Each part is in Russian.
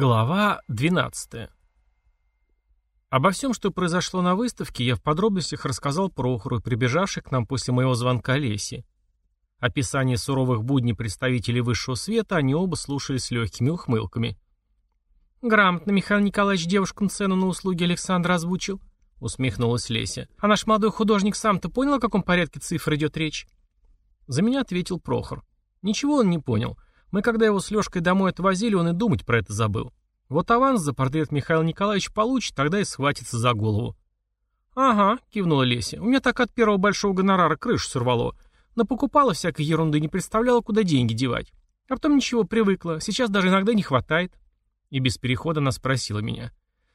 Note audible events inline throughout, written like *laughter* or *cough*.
Глава 12. Обо всем, что произошло на выставке, я в подробностях рассказал Прохору, прибежавшей к нам после моего звонка Лесе. Описание суровых будней представителей высшего света они оба слушали с легкими ухмылками. «Грамотно Михаил Николаевич девушкам цену на услуги Александра озвучил», — усмехнулась Леся. «А наш молодой художник сам-то понял, о каком порядке цифр идет речь?» За меня ответил Прохор. Ничего он не понял. Мы, когда его с Лешкой домой отвозили, он и думать про это забыл. Вот аванс за портрет Михаил Николаевич получит, тогда и схватится за голову. «Ага», — кивнула Леся, — «у меня так от первого большого гонорара крышу сорвало. Но покупала всякой ерунды, не представляла, куда деньги девать. А потом ничего, привыкла, сейчас даже иногда не хватает». И без перехода она спросила меня.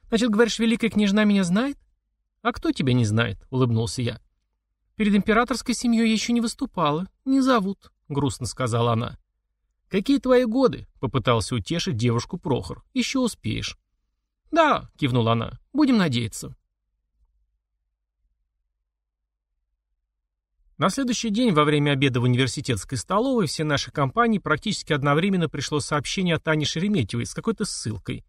«Значит, говоришь, великая княжна меня знает?» «А кто тебя не знает?» — улыбнулся я. «Перед императорской семьей еще не выступала. Не зовут», — грустно сказала она. «Какие твои годы?» — попытался утешить девушку Прохор. «Еще успеешь». «Да», — кивнула она, — «будем надеяться». На следующий день во время обеда в университетской столовой все наши компании практически одновременно пришло сообщение от Ани Шереметьевой с какой-то ссылкой.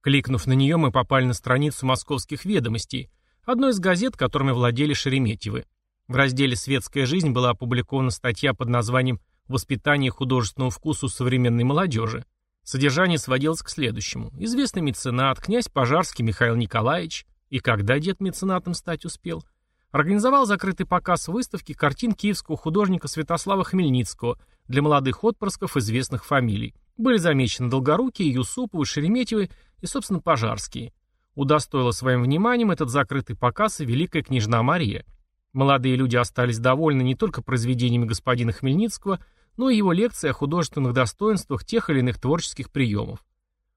Кликнув на нее, мы попали на страницу московских ведомостей, одной из газет, которыми владели Шереметьевы. В разделе «Светская жизнь» была опубликована статья под названием Воспитание художественного вкуса у современной молодежи. Содержание сводилось к следующему. Известный меценат, князь Пожарский Михаил Николаевич, и когда дед меценатом стать успел, организовал закрытый показ выставки картин киевского художника Святослава Хмельницкого для молодых отпрысков известных фамилий. Были замечены Долгорукие, Юсуповы, Шереметьевы и, собственно, Пожарские. Удостоила своим вниманием этот закрытый показ и великая княжна Мария. Молодые люди остались довольны не только произведениями господина Хмельницкого, но и его лекции о художественных достоинствах тех или иных творческих приемов.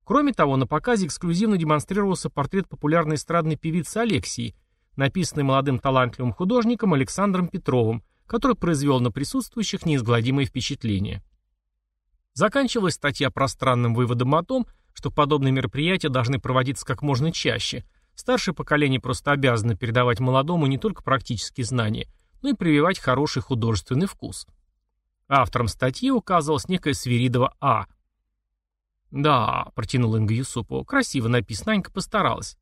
Кроме того, на показе эксклюзивно демонстрировался портрет популярной эстрадной певицы Алексии, написанный молодым талантливым художником Александром Петровым, который произвел на присутствующих неизгладимое впечатление. Заканчивалась статья пространным выводом о том, что подобные мероприятия должны проводиться как можно чаще. Старшее поколение просто обязано передавать молодому не только практические знания, но и прививать хороший художественный вкус. Автором статьи указывалась некая Свиридова А. «Да», — протянул Инга Юсупова, — «красиво написано, Анька постаралась».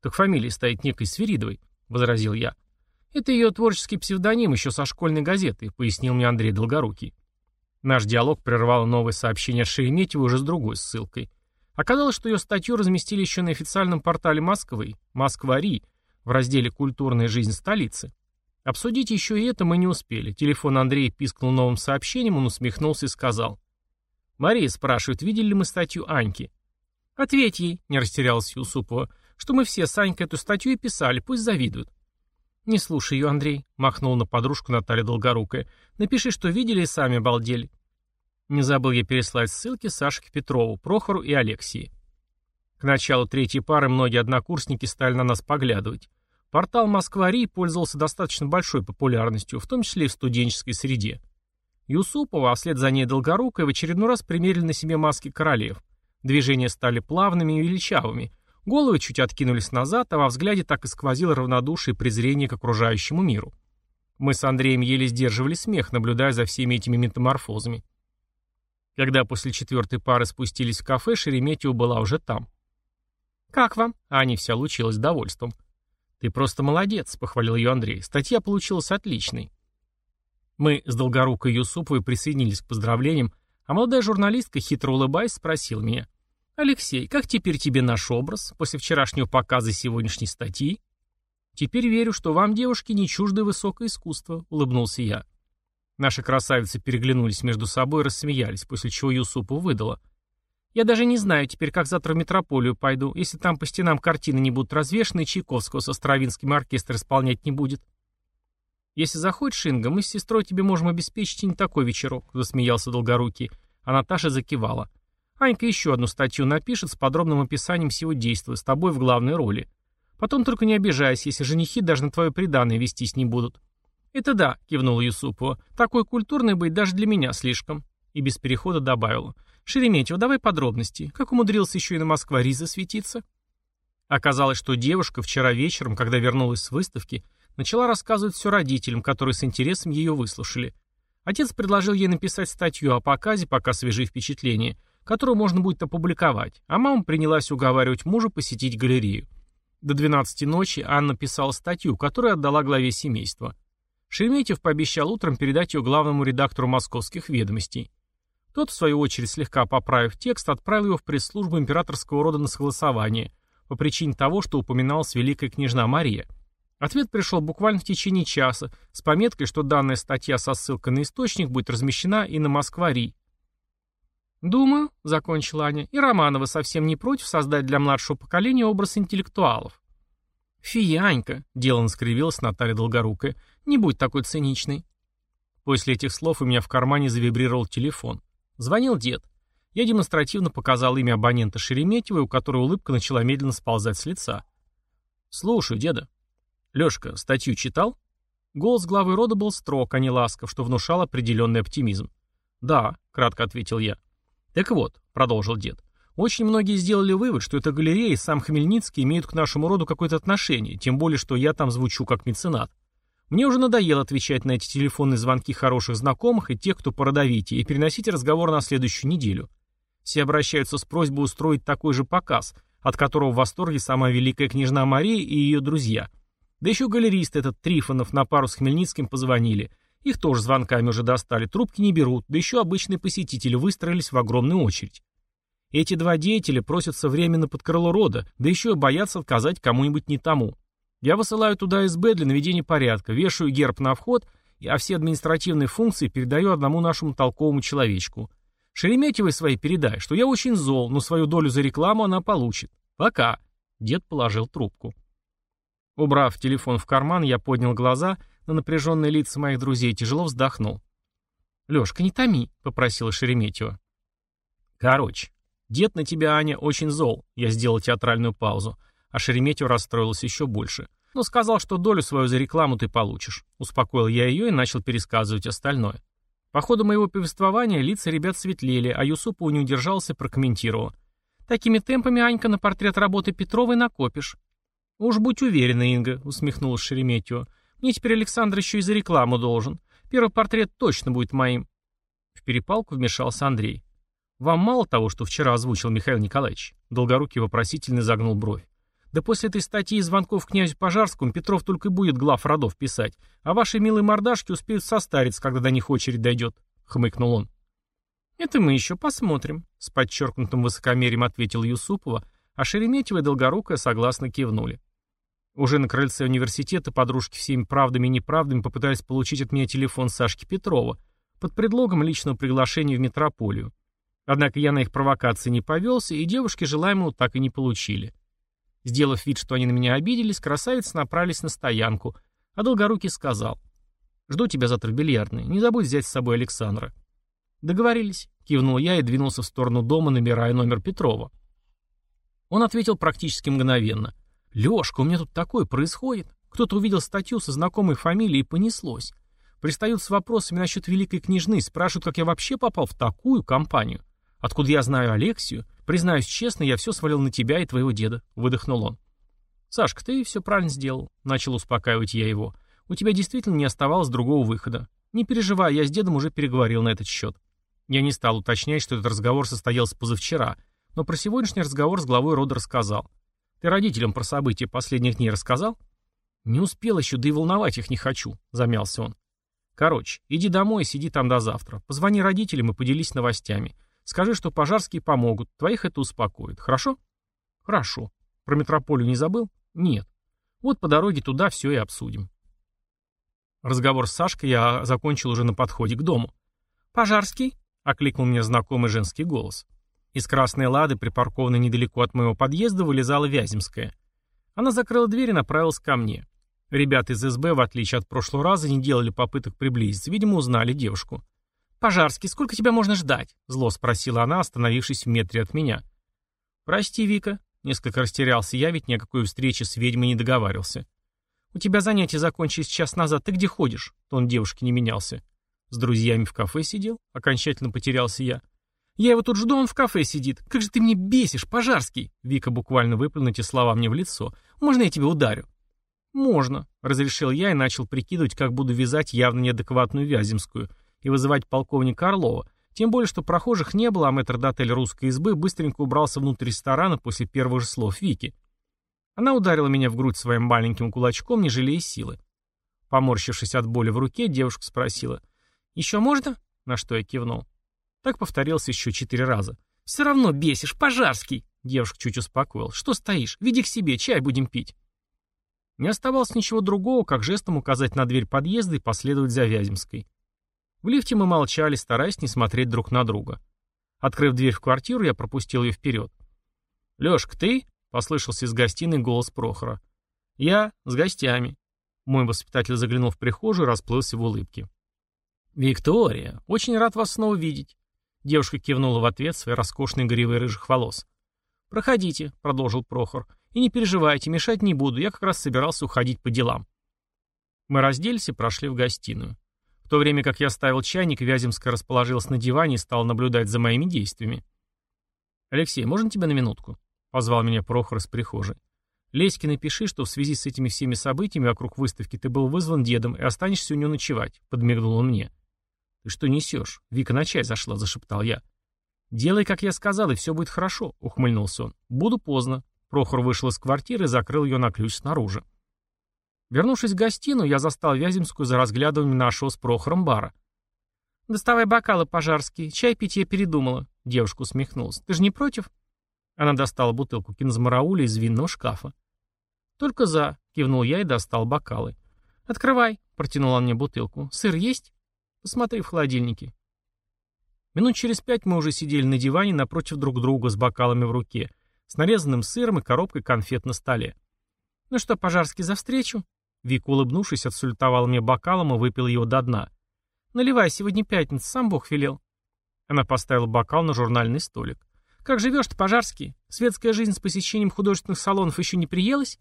«Так фамилия стоит некой Свиридовой», — возразил я. «Это ее творческий псевдоним еще со школьной газеты», — пояснил мне Андрей Долгорукий. Наш диалог прервало новое сообщение Шереметьева уже с другой ссылкой. Оказалось, что ее статью разместили еще на официальном портале Москвы, Москва-Ри, в разделе «Культурная жизнь столицы». Обсудить еще и это мы не успели. Телефон Андрея пискнул новым сообщением, он усмехнулся и сказал. «Мария спрашивает, видели ли мы статью Аньки?» «Ответь ей», — не растерялась Юсупова, «что мы все с Анькой эту статью и писали, пусть завидуют». «Не слушай ее, Андрей», — махнул на подружку Наталья Долгорукая. «Напиши, что видели и сами обалдели». Не забыл я переслать ссылки Сашке Петрову, Прохору и Алексии. К началу третьей пары многие однокурсники стали на нас поглядывать. Портал Москва-Ри пользовался достаточно большой популярностью, в том числе и в студенческой среде. Юсупова, а вслед за ней Долгорукой, в очередной раз примерили на себе маски королев. Движения стали плавными и величавыми. Головы чуть откинулись назад, а во взгляде так и сквозило равнодушие и презрение к окружающему миру. Мы с Андреем еле сдерживали смех, наблюдая за всеми этими метаморфозами. Когда после четвертой пары спустились в кафе, Шереметьева была уже там. «Как вам?» Аня вся лучилась довольством. «Ты просто молодец», — похвалил ее Андрей. «Статья получилась отличной». Мы с Долгорукой Юсуповой присоединились к поздравлениям, а молодая журналистка, хитро улыбаясь, спросила меня. «Алексей, как теперь тебе наш образ после вчерашнего показа сегодняшней статьи?» «Теперь верю, что вам, девушки, не чуждо высокое искусство», — улыбнулся я. Наши красавицы переглянулись между собой и рассмеялись, после чего Юсупу выдала — я даже не знаю теперь, как завтра в метрополию пойду, если там по стенам картины не будут развешаны, и Чайковского со Стравинским оркестр исполнять не будет. Если захочешь, Инга, мы с сестрой тебе можем обеспечить и не такой вечерок, засмеялся Долгорукий, а Наташа закивала. Анька еще одну статью напишет с подробным описанием всего действия, с тобой в главной роли. Потом только не обижайся, если женихи даже на твое преданное вестись не будут. Это да, кивнула Юсупова. Такой культурный быть даже для меня слишком. И без перехода добавила. «Шереметьево, давай подробности. Как умудрился еще и на Москва-Ри засветиться?» Оказалось, что девушка вчера вечером, когда вернулась с выставки, начала рассказывать все родителям, которые с интересом ее выслушали. Отец предложил ей написать статью о показе, пока свежие впечатления, которую можно будет опубликовать, а мама принялась уговаривать мужа посетить галерею. До 12 ночи Анна писала статью, которую отдала главе семейства. Шереметьев пообещал утром передать ее главному редактору московских ведомостей. Тот, в свою очередь, слегка поправив текст, отправил его в пресс-службу императорского рода на согласование, по причине того, что упоминалась великая княжна Мария. Ответ пришел буквально в течение часа, с пометкой, что данная статья со ссылкой на источник будет размещена и на Москва-Ри. «Думаю», — закончила Аня, — «и Романова совсем не против создать для младшего поколения образ интеллектуалов». «Фиянька», — деланно скривилась Наталья Долгорукая, — «не будь такой циничной». После этих слов у меня в кармане завибрировал телефон. Звонил дед. Я демонстративно показал имя абонента Шереметьева, у которого улыбка начала медленно сползать с лица. «Слушаю, деда». «Лёшка, статью читал?» Голос главы рода был строг, а не ласков, что внушал определенный оптимизм. «Да», — кратко ответил я. «Так вот», — продолжил дед, — «очень многие сделали вывод, что эта галерея и сам Хмельницкий имеют к нашему роду какое-то отношение, тем более, что я там звучу как меценат. Мне уже надоело отвечать на эти телефонные звонки хороших знакомых и тех, кто породовитее, и переносить разговор на следующую неделю. Все обращаются с просьбой устроить такой же показ, от которого в восторге сама великая княжна Мария и ее друзья. Да еще галерист этот Трифонов на пару с Хмельницким позвонили. Их тоже звонками уже достали, трубки не берут, да еще обычные посетители выстроились в огромную очередь. Эти два деятеля просятся временно под крыло рода, да еще и боятся отказать кому-нибудь не тому. Я высылаю туда СБ для наведения порядка, вешаю герб на вход, а все административные функции передаю одному нашему толковому человечку. Шереметьевой своей передай, что я очень зол, но свою долю за рекламу она получит. Пока. Дед положил трубку. Убрав телефон в карман, я поднял глаза на напряженные лица моих друзей и тяжело вздохнул. «Лешка, не томи», — попросила Шереметьева. «Короче, дед на тебя, Аня, очень зол», — я сделал театральную паузу, а Шереметьев расстроился еще больше. «Но сказал, что долю свою за рекламу ты получишь». Успокоил я ее и начал пересказывать остальное. По ходу моего повествования лица ребят светлели, а Юсупов не удержался, прокомментировал. «Такими темпами, Анька, на портрет работы Петровой накопишь». «Уж будь уверена, Инга», — усмехнулась Шереметьева. «Мне теперь Александр еще и за рекламу должен. Первый портрет точно будет моим». В перепалку вмешался Андрей. «Вам мало того, что вчера озвучил Михаил Николаевич?» Долгорукий вопросительно загнул бровь. Да после этой статьи и звонков князю Пожарскому Петров только и будет глав родов писать, а ваши милые мордашки успеют состариться, когда до них очередь дойдет», — хмыкнул он. «Это мы еще посмотрим», — с подчеркнутым высокомерием ответил Юсупова, а Шереметьева и Долгорукая согласно кивнули. Уже на крыльце университета подружки всеми правдами и неправдами попытались получить от меня телефон Сашки Петрова под предлогом личного приглашения в метрополию. Однако я на их провокации не повелся, и девушки желаемого так и не получили. Сделав вид, что они на меня обиделись, красавицы направились на стоянку, а Долгорукий сказал. «Жду тебя завтра в бильярдной. Не забудь взять с собой Александра». «Договорились», — кивнул я и двинулся в сторону дома, набирая номер Петрова. Он ответил практически мгновенно. «Лёшка, у меня тут такое происходит. Кто-то увидел статью со знакомой фамилией и понеслось. Пристают с вопросами насчет великой княжны, спрашивают, как я вообще попал в такую компанию. Откуда я знаю Алексию? Признаюсь честно, я все свалил на тебя и твоего деда», — выдохнул он. «Сашка, ты все правильно сделал», — начал успокаивать я его. «У тебя действительно не оставалось другого выхода. Не переживай, я с дедом уже переговорил на этот счет». Я не стал уточнять, что этот разговор состоялся позавчера, но про сегодняшний разговор с главой рода рассказал. «Ты родителям про события последних дней рассказал?» «Не успел еще, да и волновать их не хочу», — замялся он. «Короче, иди домой и сиди там до завтра. Позвони родителям и поделись новостями. Скажи, что пожарские помогут. Твоих это успокоит. Хорошо? Хорошо. Про метрополию не забыл? Нет. Вот по дороге туда все и обсудим. Разговор с Сашкой я закончил уже на подходе к дому. «Пожарский?» — окликнул меня знакомый женский голос. Из красной лады, припаркованной недалеко от моего подъезда, вылезала Вяземская. Она закрыла дверь и направилась ко мне. Ребята из СБ, в отличие от прошлого раза, не делали попыток приблизиться, видимо, узнали девушку. «Пожарский, сколько тебя можно ждать?» — зло спросила она, остановившись в метре от меня. «Прости, Вика», — несколько растерялся я, ведь ни о какой встрече с ведьмой не договаривался. «У тебя занятия закончились час назад, ты где ходишь?» Тон девушки не менялся. «С друзьями в кафе сидел?» — окончательно потерялся я. «Я его тут жду, он в кафе сидит. Как же ты мне бесишь, Пожарский!» Вика буквально выплюнул эти слова мне в лицо. «Можно я тебя ударю?» «Можно», — разрешил я и начал прикидывать, как буду вязать явно неадекватную Вяземскую — и вызывать полковника Орлова, Тем более, что прохожих не было, а мэтр-дотель русской избы быстренько убрался внутрь ресторана после первых же слов Вики. Она ударила меня в грудь своим маленьким кулачком, не жалея силы. Поморщившись от боли в руке, девушка спросила. «Еще можно?» На что я кивнул. Так повторился еще четыре раза. «Все равно бесишь, пожарский!» Девушка чуть успокоил. «Что стоишь? Веди к себе, чай будем пить». Не оставалось ничего другого, как жестом указать на дверь подъезда и последовать за Вяземской. В лифте мы молчали, стараясь не смотреть друг на друга. Открыв дверь в квартиру, я пропустил ее вперед. «Лешка, ты?» — послышался из гостиной голос Прохора. «Я с гостями». Мой воспитатель заглянул в прихожую и расплылся в улыбке. «Виктория, очень рад вас снова видеть». Девушка кивнула в ответ своей роскошной гривой рыжих волос. «Проходите», — продолжил Прохор. «И не переживайте, мешать не буду, я как раз собирался уходить по делам». Мы разделись и прошли в гостиную. В то время как я ставил чайник, Вяземская расположилась на диване и стала наблюдать за моими действиями. «Алексей, можно тебя на минутку?» — позвал меня Прохор из прихожей. «Леське напиши, что в связи с этими всеми событиями вокруг выставки ты был вызван дедом и останешься у него ночевать», — подмигнул он мне. «Ты что несешь? Вика на чай зашла», — зашептал я. «Делай, как я сказал, и все будет хорошо», — ухмыльнулся он. «Буду поздно». Прохор вышел из квартиры и закрыл ее на ключ снаружи. Вернувшись в гостиную, я застал Вяземскую за разглядыванием нашего с Прохором бара. «Доставай бокалы, пожарские. Чай пить я передумала». Девушка усмехнулась. «Ты же не против?» Она достала бутылку кинзмарауля из винного шкафа. «Только за», — кивнул я и достал бокалы. «Открывай», — протянула мне бутылку. «Сыр есть?» «Посмотри в холодильнике». Минут через пять мы уже сидели на диване напротив друг друга с бокалами в руке, с нарезанным сыром и коробкой конфет на столе. «Ну что, Пожарский, за встречу?» Вика, улыбнувшись, отсультовала мне бокалом и выпил его до дна. «Наливай, сегодня пятница, сам Бог велел». Она поставила бокал на журнальный столик. «Как живешь-то, Пожарский? Светская жизнь с посещением художественных салонов еще не приелась?»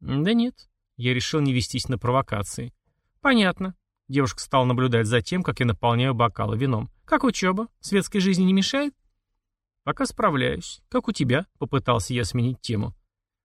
«Да нет». Я решил не вестись на провокации. «Понятно. Девушка стала наблюдать за тем, как я наполняю бокалы вином. «Как учеба? Светской жизни не мешает?» «Пока справляюсь. Как у тебя?» — попытался я сменить тему.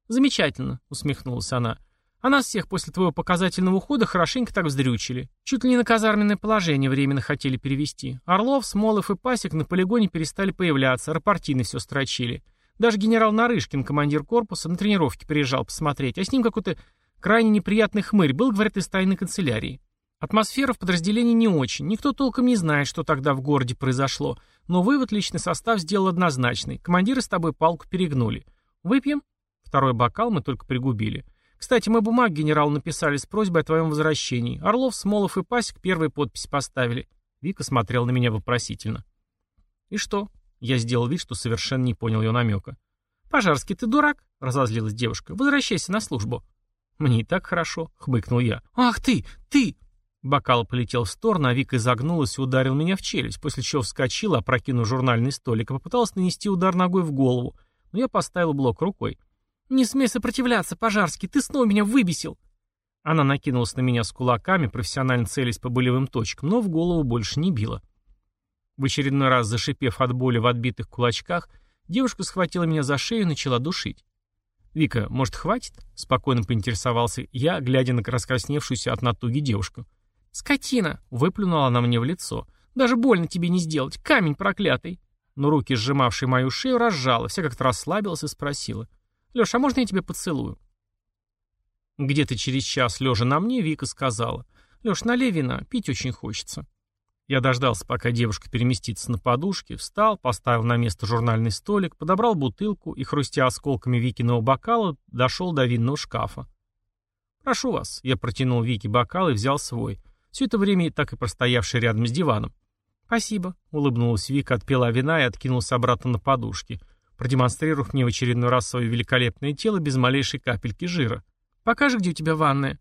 «Замечательно», — усмехнулась она. «А нас всех после твоего показательного ухода хорошенько так вздрючили. Чуть ли не на казарменное положение временно хотели перевести. Орлов, Смолов и Пасек на полигоне перестали появляться, рапортины все строчили. Даже генерал Нарышкин, командир корпуса, на тренировке приезжал посмотреть, а с ним какой-то крайне неприятный хмырь был, говорят, из тайной канцелярии. Атмосфера в подразделении не очень. Никто толком не знает, что тогда в городе произошло. Но вывод личный состав сделал однозначный. Командиры с тобой палку перегнули. Выпьем? Второй бокал мы только пригубили. Кстати, мы бумаг генералу написали с просьбой о твоем возвращении. Орлов, Смолов и Пасек первые подпись поставили. Вика смотрел на меня вопросительно. И что? Я сделал вид, что совершенно не понял ее намека. «Пожарский, ты дурак?» — разозлилась девушка. «Возвращайся на службу». «Мне и так хорошо», — хмыкнул я. «Ах ты! Ты!» Бокал полетел в сторону, а Вика изогнулась и ударил меня в челюсть, после чего вскочила, опрокинув журнальный столик, и попыталась нанести удар ногой в голову, но я поставил блок рукой. «Не смей сопротивляться, Пожарский, ты снова меня выбесил!» Она накинулась на меня с кулаками, профессионально целясь по болевым точкам, но в голову больше не била. В очередной раз зашипев от боли в отбитых кулачках, девушка схватила меня за шею и начала душить. «Вика, может, хватит?» — спокойно поинтересовался я, глядя на раскрасневшуюся от натуги девушку. «Скотина!» — выплюнула она мне в лицо. «Даже больно тебе не сделать, камень проклятый!» Но руки, сжимавшие мою шею, разжала, вся как-то расслабилась и спросила. «Леш, а можно я тебя поцелую?» Где-то через час, лежа на мне, Вика сказала. «Леш, налей вина, пить очень хочется». Я дождался, пока девушка переместится на подушке, встал, поставил на место журнальный столик, подобрал бутылку и, хрустя осколками Викиного бокала, дошел до винного шкафа. «Прошу вас», — я протянул Вике бокал и взял свой. Все это время так и простоявший рядом с диваном. «Спасибо», — улыбнулась Вика, отпила вина и откинулась обратно на подушки, продемонстрировав мне в очередной раз свое великолепное тело без малейшей капельки жира. «Покажи, где у тебя ванная».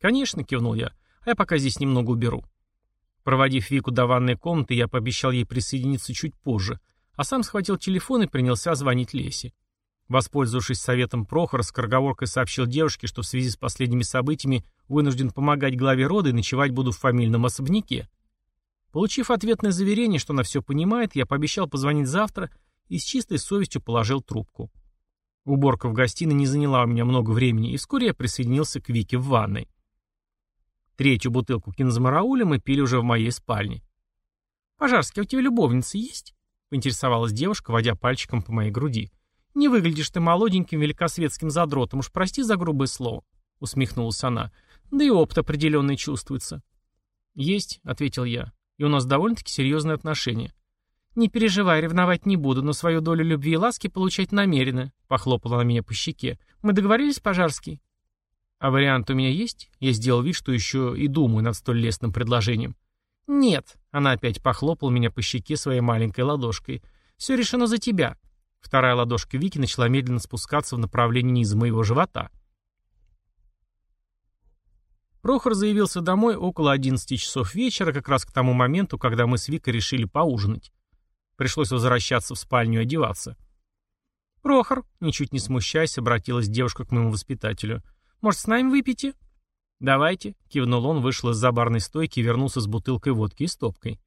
«Конечно», — кивнул я, — «а я пока здесь немного уберу». Проводив Вику до ванной комнаты, я пообещал ей присоединиться чуть позже, а сам схватил телефон и принялся звонить Лесе. Воспользовавшись советом Прохора, скороговоркой сообщил девушке, что в связи с последними событиями вынужден помогать главе рода и ночевать буду в фамильном особняке. Получив ответное заверение, что она все понимает, я пообещал позвонить завтра и с чистой совестью положил трубку. Уборка в гостиной не заняла у меня много времени, и вскоре я присоединился к Вике в ванной. Третью бутылку кинзмарауля мы пили уже в моей спальне. «Пожарский, а у тебя любовница есть?» — поинтересовалась девушка, водя пальчиком по моей груди. «Не выглядишь ты молоденьким великосветским задротом, уж прости за грубое слово», — усмехнулась она. «Да и опыт определенный чувствуется». «Есть», — ответил я, — «и у нас довольно-таки серьезные отношения». «Не переживай, ревновать не буду, но свою долю любви и ласки получать намерена», — похлопала она меня по щеке. «Мы договорились, Пожарский?» «А вариант у меня есть?» Я сделал вид, что еще и думаю над столь лестным предложением. «Нет», — она опять похлопала меня по щеке своей маленькой ладошкой. «Все решено за тебя». Вторая ладошка Вики начала медленно спускаться в направлении низа моего живота. Прохор заявился домой около 11 часов вечера, как раз к тому моменту, когда мы с Викой решили поужинать. Пришлось возвращаться в спальню и одеваться. «Прохор», — ничуть не смущаясь, обратилась девушка к моему воспитателю. «Может, с нами выпьете?» «Давайте», — кивнул он, вышел из-за барной стойки и вернулся с бутылкой водки и стопкой.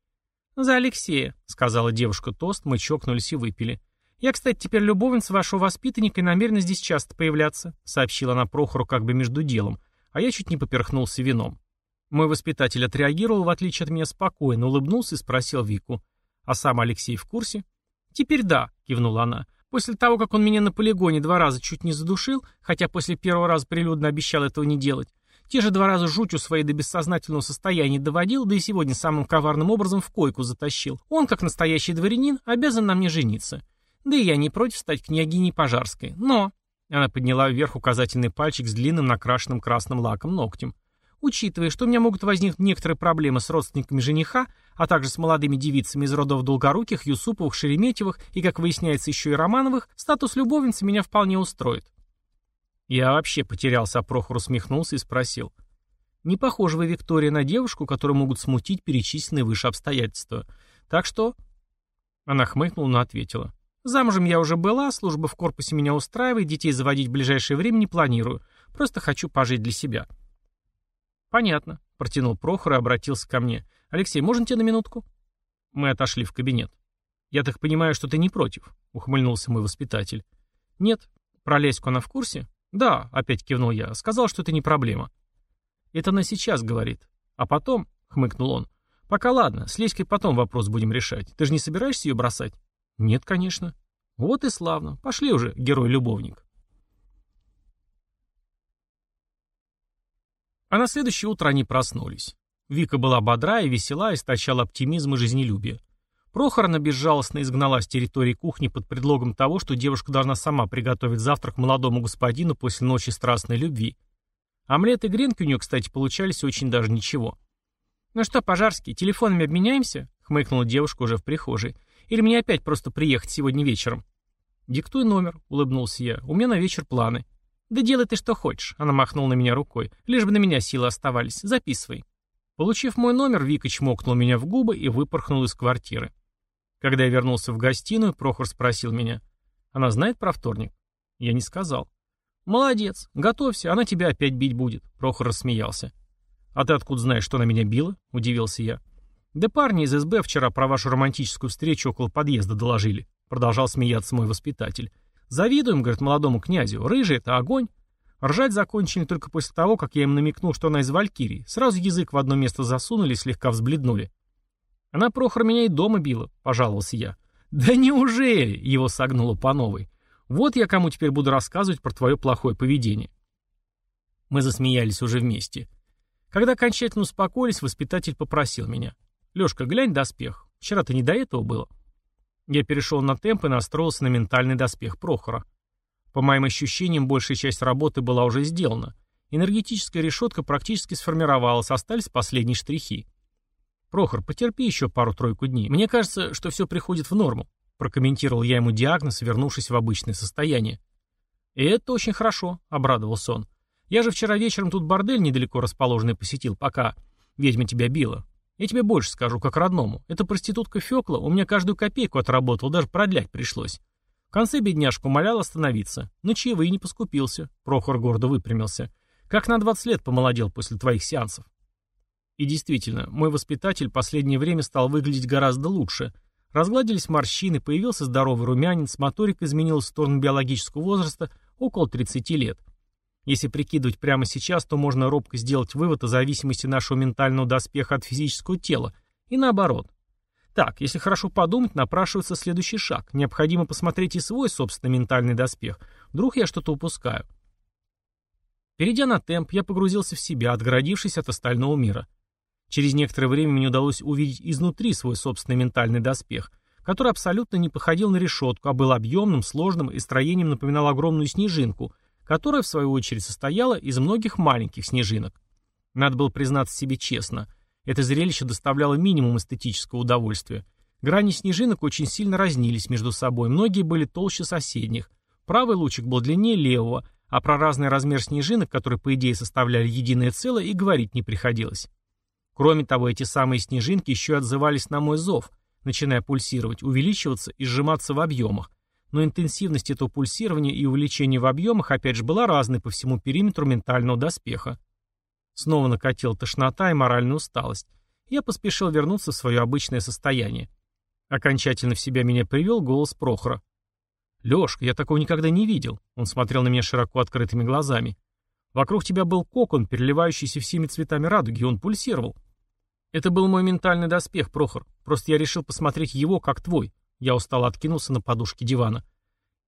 «За Алексея», — сказала девушка тост, мы чокнулись и выпили. «Я, кстати, теперь любовница вашего воспитанника и намерена здесь часто появляться», — сообщила она Прохору как бы между делом, а я чуть не поперхнулся вином. Мой воспитатель отреагировал, в отличие от меня, спокойно, улыбнулся и спросил Вику. «А сам Алексей в курсе?» «Теперь да», — кивнула она. «После того, как он меня на полигоне два раза чуть не задушил, хотя после первого раза прилюдно обещал этого не делать, те же два раза жутью своей до бессознательного состояния доводил, да и сегодня самым коварным образом в койку затащил. Он, как настоящий дворянин, обязан на мне жениться. Да и я не против стать княгиней Пожарской. Но...» Она подняла вверх указательный пальчик с длинным накрашенным красным лаком ногтем. «Учитывая, что у меня могут возникнуть некоторые проблемы с родственниками жениха, а также с молодыми девицами из родов Долгоруких, Юсуповых, Шереметьевых и, как выясняется, еще и Романовых, статус любовницы меня вполне устроит. Я вообще потерялся, а Прохор усмехнулся и спросил. «Не похожи вы, Виктория, на девушку, которую могут смутить перечисленные выше обстоятельства. Так что...» Она хмыкнула, но ответила. «Замужем я уже была, служба в корпусе меня устраивает, детей заводить в ближайшее время не планирую. Просто хочу пожить для себя». «Понятно», — протянул Прохор и обратился ко мне. «Алексей, можно тебе на минутку?» Мы отошли в кабинет. «Я так понимаю, что ты не против?» — ухмыльнулся мой воспитатель. «Нет. Про Леську она в курсе?» «Да», — опять кивнул я, — «сказал, что это не проблема». «Это она сейчас говорит. А потом», — хмыкнул он, — «пока ладно, с Леськой потом вопрос будем решать. Ты же не собираешься ее бросать?» «Нет, конечно». «Вот и славно. Пошли уже, герой-любовник». А на следующее утро они проснулись. Вика была бодра и весела, источала оптимизм и жизнелюбие. Прохорона безжалостно изгнала с территории кухни под предлогом того, что девушка должна сама приготовить завтрак молодому господину после ночи страстной любви. Омлет и гренки у нее, кстати, получались очень даже ничего. «Ну что, Пожарский, телефонами обменяемся?» — хмыкнула девушка уже в прихожей. «Или мне опять просто приехать сегодня вечером?» «Диктуй номер», — улыбнулся я. «У меня на вечер планы». «Да делай ты что хочешь», — она махнула на меня рукой. «Лишь бы на меня силы оставались. Записывай». Получив мой номер, Вика чмокнула меня в губы и выпорхнула из квартиры. Когда я вернулся в гостиную, Прохор спросил меня. «Она знает про вторник?» Я не сказал. «Молодец. Готовься, она тебя опять бить будет», — Прохор рассмеялся. «А ты откуда знаешь, что она меня била?» — удивился я. «Да парни из СБ вчера про вашу романтическую встречу около подъезда доложили», — продолжал смеяться мой воспитатель. «Завидуем, — говорит, молодому князю, — рыжий — это огонь». Ржать закончили только после того, как я им намекнул, что она из Валькирии. Сразу язык в одно место засунули и слегка взбледнули. Она, Прохор, меня и дома била, пожаловался я. Да неужели? Его согнуло по новой. Вот я кому теперь буду рассказывать про твое плохое поведение. Мы засмеялись уже вместе. Когда окончательно успокоились, воспитатель попросил меня. «Лешка, глянь доспех. Вчера-то не до этого было». Я перешел на темп и настроился на ментальный доспех Прохора. По моим ощущениям, большая часть работы была уже сделана. Энергетическая решетка практически сформировалась, остались последние штрихи. «Прохор, потерпи еще пару-тройку дней. Мне кажется, что все приходит в норму», прокомментировал я ему диагноз, вернувшись в обычное состояние. «И это очень хорошо», — обрадовался он. «Я же вчера вечером тут бордель недалеко расположенный посетил, пока ведьма тебя била. Я тебе больше скажу, как родному. Эта проститутка Фёкла у меня каждую копейку отработала, даже продлять пришлось. В конце бедняжку умолял остановиться. Но чаевые не поскупился. Прохор гордо выпрямился. Как на 20 лет помолодел после твоих сеансов. И действительно, мой воспитатель последнее время стал выглядеть гораздо лучше. Разгладились морщины, появился здоровый румянец, моторика изменилась в сторону биологического возраста около 30 лет. Если прикидывать прямо сейчас, то можно робко сделать вывод о зависимости нашего ментального доспеха от физического тела, и наоборот. Так, если хорошо подумать, напрашивается следующий шаг. Необходимо посмотреть и свой собственный ментальный доспех. Вдруг я что-то упускаю. Перейдя на темп, я погрузился в себя, отгородившись от остального мира. Через некоторое время мне удалось увидеть изнутри свой собственный ментальный доспех, который абсолютно не походил на решетку, а был объемным, сложным и строением напоминал огромную снежинку, которая, в свою очередь, состояла из многих маленьких снежинок. Надо было признаться себе честно. Это зрелище доставляло минимум эстетического удовольствия. Грани снежинок очень сильно разнились между собой, многие были толще соседних. Правый лучик был длиннее левого, а про разный размер снежинок, которые по идее составляли единое целое, и говорить не приходилось. Кроме того, эти самые снежинки еще и отзывались на мой зов, начиная пульсировать, увеличиваться и сжиматься в объемах. Но интенсивность этого пульсирования и увеличения в объемах опять же была разной по всему периметру ментального доспеха. Снова накатила тошнота и моральная усталость. Я поспешил вернуться в свое обычное состояние. Окончательно в себя меня привел голос Прохора. «Лёшка, я такого никогда не видел». Он смотрел на меня широко открытыми глазами. «Вокруг тебя был кокон, переливающийся всеми цветами радуги, и он пульсировал. Это был мой ментальный доспех, Прохор. Просто я решил посмотреть его, как твой. Я устало откинулся на подушке дивана.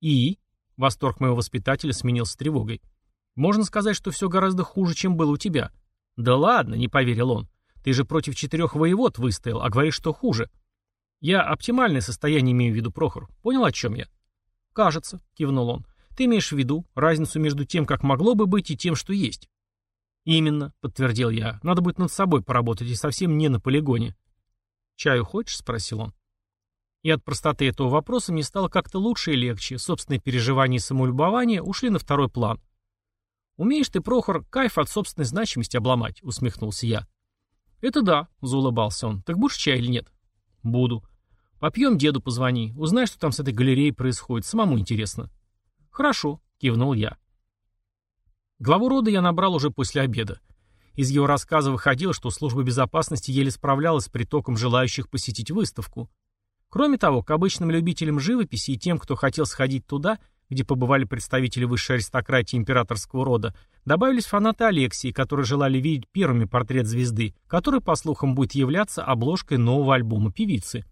И? Восторг моего воспитателя сменился тревогой. Можно сказать, что все гораздо хуже, чем было у тебя. Да ладно, не поверил он. Ты же против четырех воевод выстоял, а говоришь, что хуже. Я оптимальное состояние имею в виду, Прохор. Понял, о чем я? Кажется, кивнул он. Ты имеешь в виду разницу между тем, как могло бы быть, и тем, что есть. «Именно», — подтвердил я. «Надо будет над собой поработать и совсем не на полигоне». «Чаю хочешь?» — спросил он. И от простоты этого вопроса мне стало как-то лучше и легче. Собственные переживания и самолюбование ушли на второй план. «Умеешь ты, Прохор, кайф от собственной значимости обломать», — усмехнулся я. «Это да», — заулыбался он. «Так будешь чай или нет?» «Буду». «Попьем деду позвони. Узнай, что там с этой галереей происходит. Самому интересно». «Хорошо», — кивнул я. Главу рода я набрал уже после обеда. Из его рассказа выходило, что служба безопасности еле справлялась с притоком желающих посетить выставку. Кроме того, к обычным любителям живописи и тем, кто хотел сходить туда, где побывали представители высшей аристократии императорского рода, добавились фанаты Алексии, которые желали видеть первыми портрет звезды, который, по слухам, будет являться обложкой нового альбома певицы.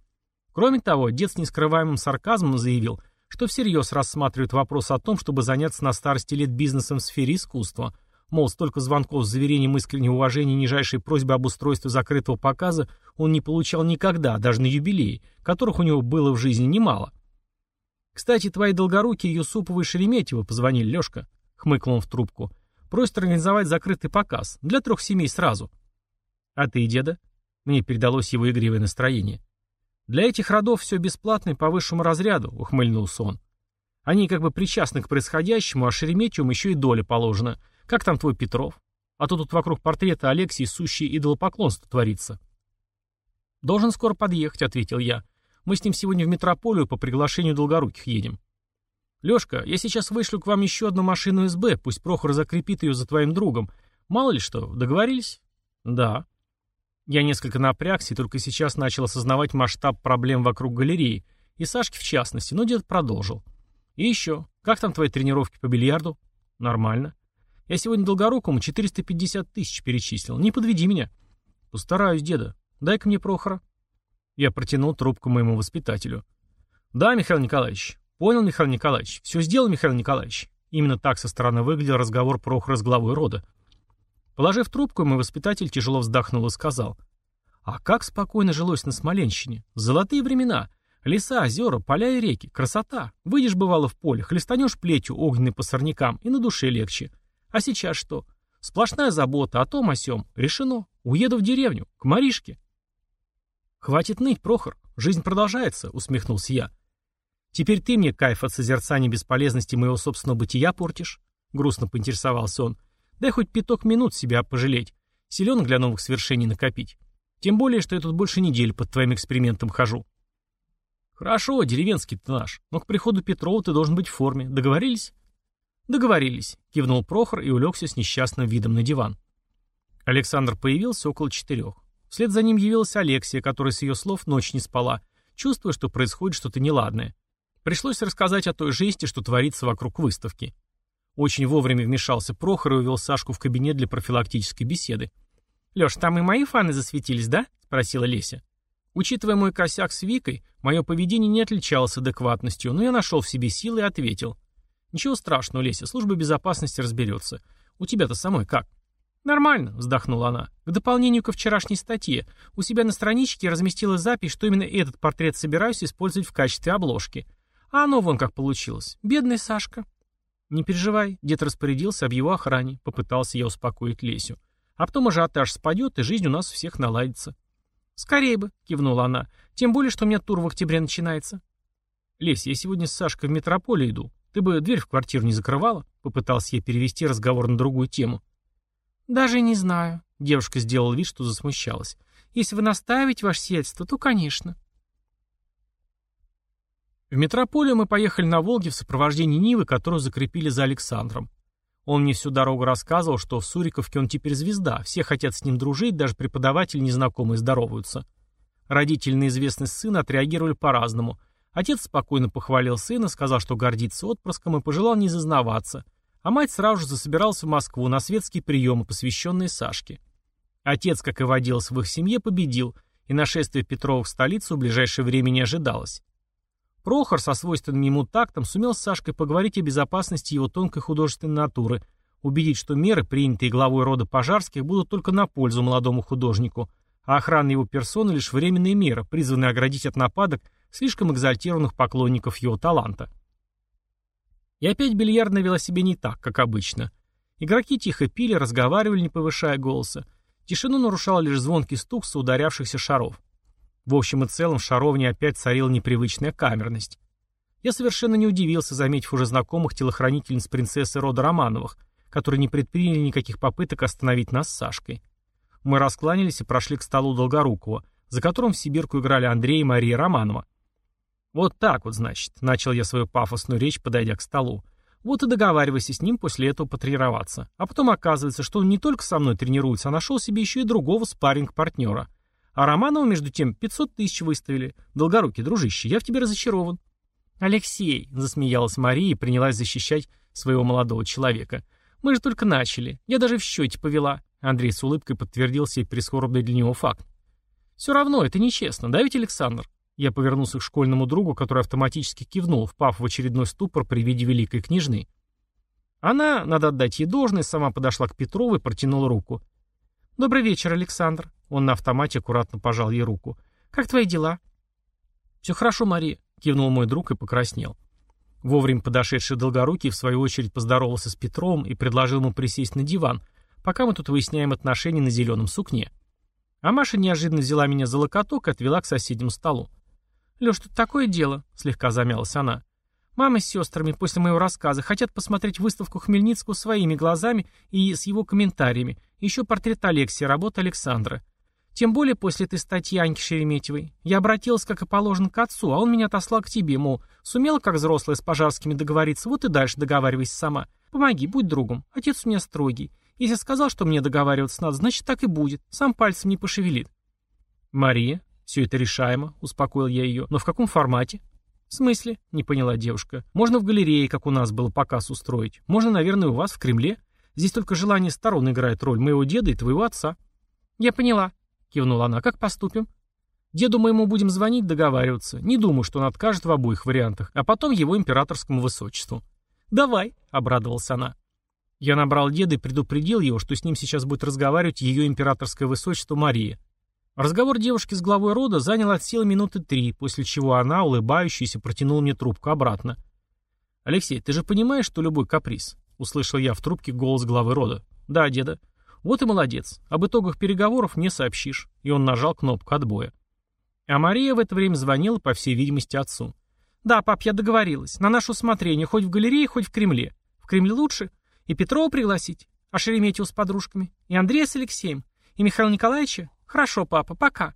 Кроме того, дед с нескрываемым сарказмом заявил, что всерьез рассматривает вопрос о том, чтобы заняться на старости лет бизнесом в сфере искусства. Мол, столько звонков с заверением искреннего уважения и нижайшей просьбы об устройстве закрытого показа он не получал никогда, даже на юбилее, которых у него было в жизни немало. «Кстати, твои долгорукие Юсуповы и Шереметьевы позвонили, Лешка», — хмыкнул он в трубку. «Просят организовать закрытый показ. Для трех семей сразу». «А ты, деда?» Мне передалось его игривое настроение. «Для этих родов все бесплатно и по высшему разряду», — ухмыльнулся он. «Они как бы причастны к происходящему, а Шереметьевым еще и доля положена. Как там твой Петров? А то тут вокруг портрета Алексии сущее идолопоклонство творится». «Должен скоро подъехать», — ответил я. «Мы с ним сегодня в метрополию по приглашению долгоруких едем». «Лешка, я сейчас вышлю к вам еще одну машину СБ, пусть Прохор закрепит ее за твоим другом. Мало ли что, договорились?» «Да». Я несколько напрягся и только сейчас начал осознавать масштаб проблем вокруг галереи, и Сашки в частности, но дед продолжил. И еще, как там твои тренировки по бильярду? Нормально. Я сегодня долгорукому 450 тысяч перечислил. Не подведи меня. Постараюсь, деда. Дай-ка мне Прохора. Я протянул трубку моему воспитателю. Да, Михаил Николаевич. Понял, Михаил Николаевич. Все сделал, Михаил Николаевич. Именно так со стороны выглядел разговор Прохора с главой рода. Положив трубку, мой воспитатель тяжело вздохнул и сказал. «А как спокойно жилось на Смоленщине? Золотые времена. Леса, озера, поля и реки. Красота. Выйдешь, бывало, в поле, хлестанешь плетью огненной по сорнякам, и на душе легче. А сейчас что? Сплошная забота о том о сём. Решено. Уеду в деревню, к Маришке». «Хватит ныть, Прохор. Жизнь продолжается», — усмехнулся я. «Теперь ты мне кайф от созерцания бесполезности моего собственного бытия портишь?» — грустно поинтересовался он. Дай хоть пяток минут себя пожалеть. Силен для новых свершений накопить. Тем более, что я тут больше недели под твоим экспериментом хожу. Хорошо, деревенский ты наш, но к приходу Петрова ты должен быть в форме. Договорились? Договорились, кивнул Прохор и улегся с несчастным видом на диван. Александр появился около четырех. Вслед за ним явилась Алексия, которая с ее слов ночь не спала, чувствуя, что происходит что-то неладное. Пришлось рассказать о той жести, что творится вокруг выставки. Очень вовремя вмешался Прохор и увел Сашку в кабинет для профилактической беседы. «Леш, там и мои фаны засветились, да?» — спросила Леся. Учитывая мой косяк с Викой, мое поведение не отличалось адекватностью, но я нашел в себе силы и ответил. «Ничего страшного, Леся, служба безопасности разберется. У тебя-то самой как?» «Нормально», — вздохнула она. «К дополнению ко вчерашней статье. У себя на страничке разместила запись, что именно этот портрет собираюсь использовать в качестве обложки. А оно вон как получилось. Бедный Сашка». «Не переживай», — дед распорядился об его охране. Попытался я успокоить Лесю. «А потом ажиотаж спадет, и жизнь у нас всех наладится». «Скорее бы», — кивнула она. «Тем более, что у меня тур в октябре начинается». «Лесь, я сегодня с Сашкой в метрополе иду. Ты бы дверь в квартиру не закрывала?» Попытался я перевести разговор на другую тему. «Даже не знаю», — девушка сделала вид, что засмущалась. «Если вы настаиваете ваше сельство, то, конечно». В метрополию мы поехали на Волге в сопровождении Нивы, которую закрепили за Александром. Он мне всю дорогу рассказывал, что в Суриковке он теперь звезда, все хотят с ним дружить, даже преподаватели незнакомые здороваются. Родители на известность сына отреагировали по-разному. Отец спокойно похвалил сына, сказал, что гордится отпрыском и пожелал не зазнаваться. А мать сразу же засобиралась в Москву на светские приемы, посвященные Сашке. Отец, как и водилось в их семье, победил, и нашествие Петрова в столицу в ближайшее время не ожидалось. Прохор со свойственным ему тактом сумел с Сашкой поговорить о безопасности его тонкой художественной натуры, убедить, что меры, принятые главой рода Пожарских, будут только на пользу молодому художнику, а охрана его персоны лишь временная мера, призванная оградить от нападок слишком экзальтированных поклонников его таланта. И опять бильярдная вела себя не так, как обычно. Игроки тихо пили, разговаривали, не повышая голоса. Тишину нарушал лишь звонкий стук соударявшихся шаров. В общем и целом в шаровне опять царила непривычная камерность. Я совершенно не удивился, заметив уже знакомых телохранительниц принцессы рода Романовых, которые не предприняли никаких попыток остановить нас с Сашкой. Мы раскланялись и прошли к столу Долгорукова, за которым в Сибирку играли Андрей и Мария Романова. «Вот так вот, значит», — начал я свою пафосную речь, подойдя к столу. Вот и договаривайся с ним после этого потренироваться. А потом оказывается, что он не только со мной тренируется, а нашел себе еще и другого спарринг-партнера. А Романову, между тем, 500 тысяч выставили. Долгорукий, дружище, я в тебе разочарован. Алексей, засмеялась Мария и принялась защищать своего молодого человека. Мы же только начали. Я даже в счете повела. Андрей с улыбкой подтвердил сей прискорбный для него факт. Все равно, это нечестно, да ведь, Александр? Я повернулся к школьному другу, который автоматически кивнул, впав в очередной ступор при виде великой княжны. Она, надо отдать ей должность, сама подошла к Петрову и протянула руку. «Добрый вечер, Александр». Он на автомате аккуратно пожал ей руку. «Как твои дела?» «Все хорошо, Мария», — кивнул мой друг и покраснел. Вовремя подошедший Долгорукий в свою очередь поздоровался с Петровым и предложил ему присесть на диван, пока мы тут выясняем отношения на зеленом сукне. А Маша неожиданно взяла меня за локоток и отвела к соседнему столу. «Леш, тут такое дело», — слегка замялась она. «Мама с сестрами после моего рассказа хотят посмотреть выставку Хмельницкого своими глазами и с его комментариями, еще портрет Алексия, работа Александра. Тем более после этой статьи Аньки Шереметьевой. Я обратилась, как и положено, к отцу, а он меня отослал к тебе, мол, сумела, как взрослая, с пожарскими договориться, вот и дальше договаривайся сама. Помоги, будь другом. Отец у меня строгий. Если сказал, что мне договариваться надо, значит, так и будет. Сам пальцем не пошевелит. Мария, все это решаемо, успокоил я ее. Но в каком формате? В смысле? Не поняла девушка. Можно в галерее, как у нас было показ устроить. Можно, наверное, у вас в Кремле. Здесь только желание сторон играет роль моего деда и твоего отца. Я поняла, — кивнула она. «Как поступим?» «Деду моему будем звонить, договариваться. Не думаю, что он откажет в обоих вариантах. А потом его императорскому высочеству». «Давай», — обрадовалась она. Я набрал деда и предупредил его, что с ним сейчас будет разговаривать ее императорское высочество Мария. Разговор девушки с главой рода занял от силы минуты три, после чего она, улыбающаяся, протянула мне трубку обратно. «Алексей, ты же понимаешь, что любой каприз?» — услышал я в трубке голос главы рода. «Да, деда». Вот и молодец. Об итогах переговоров мне сообщишь. И он нажал кнопку отбоя. А Мария в это время звонила, по всей видимости, отцу. «Да, пап, я договорилась. На наше усмотрение, хоть в галерее, хоть в Кремле. В Кремле лучше. И Петрова пригласить. А Шереметьева с подружками. И Андрея с Алексеем. И Михаила Николаевича. Хорошо, папа, пока».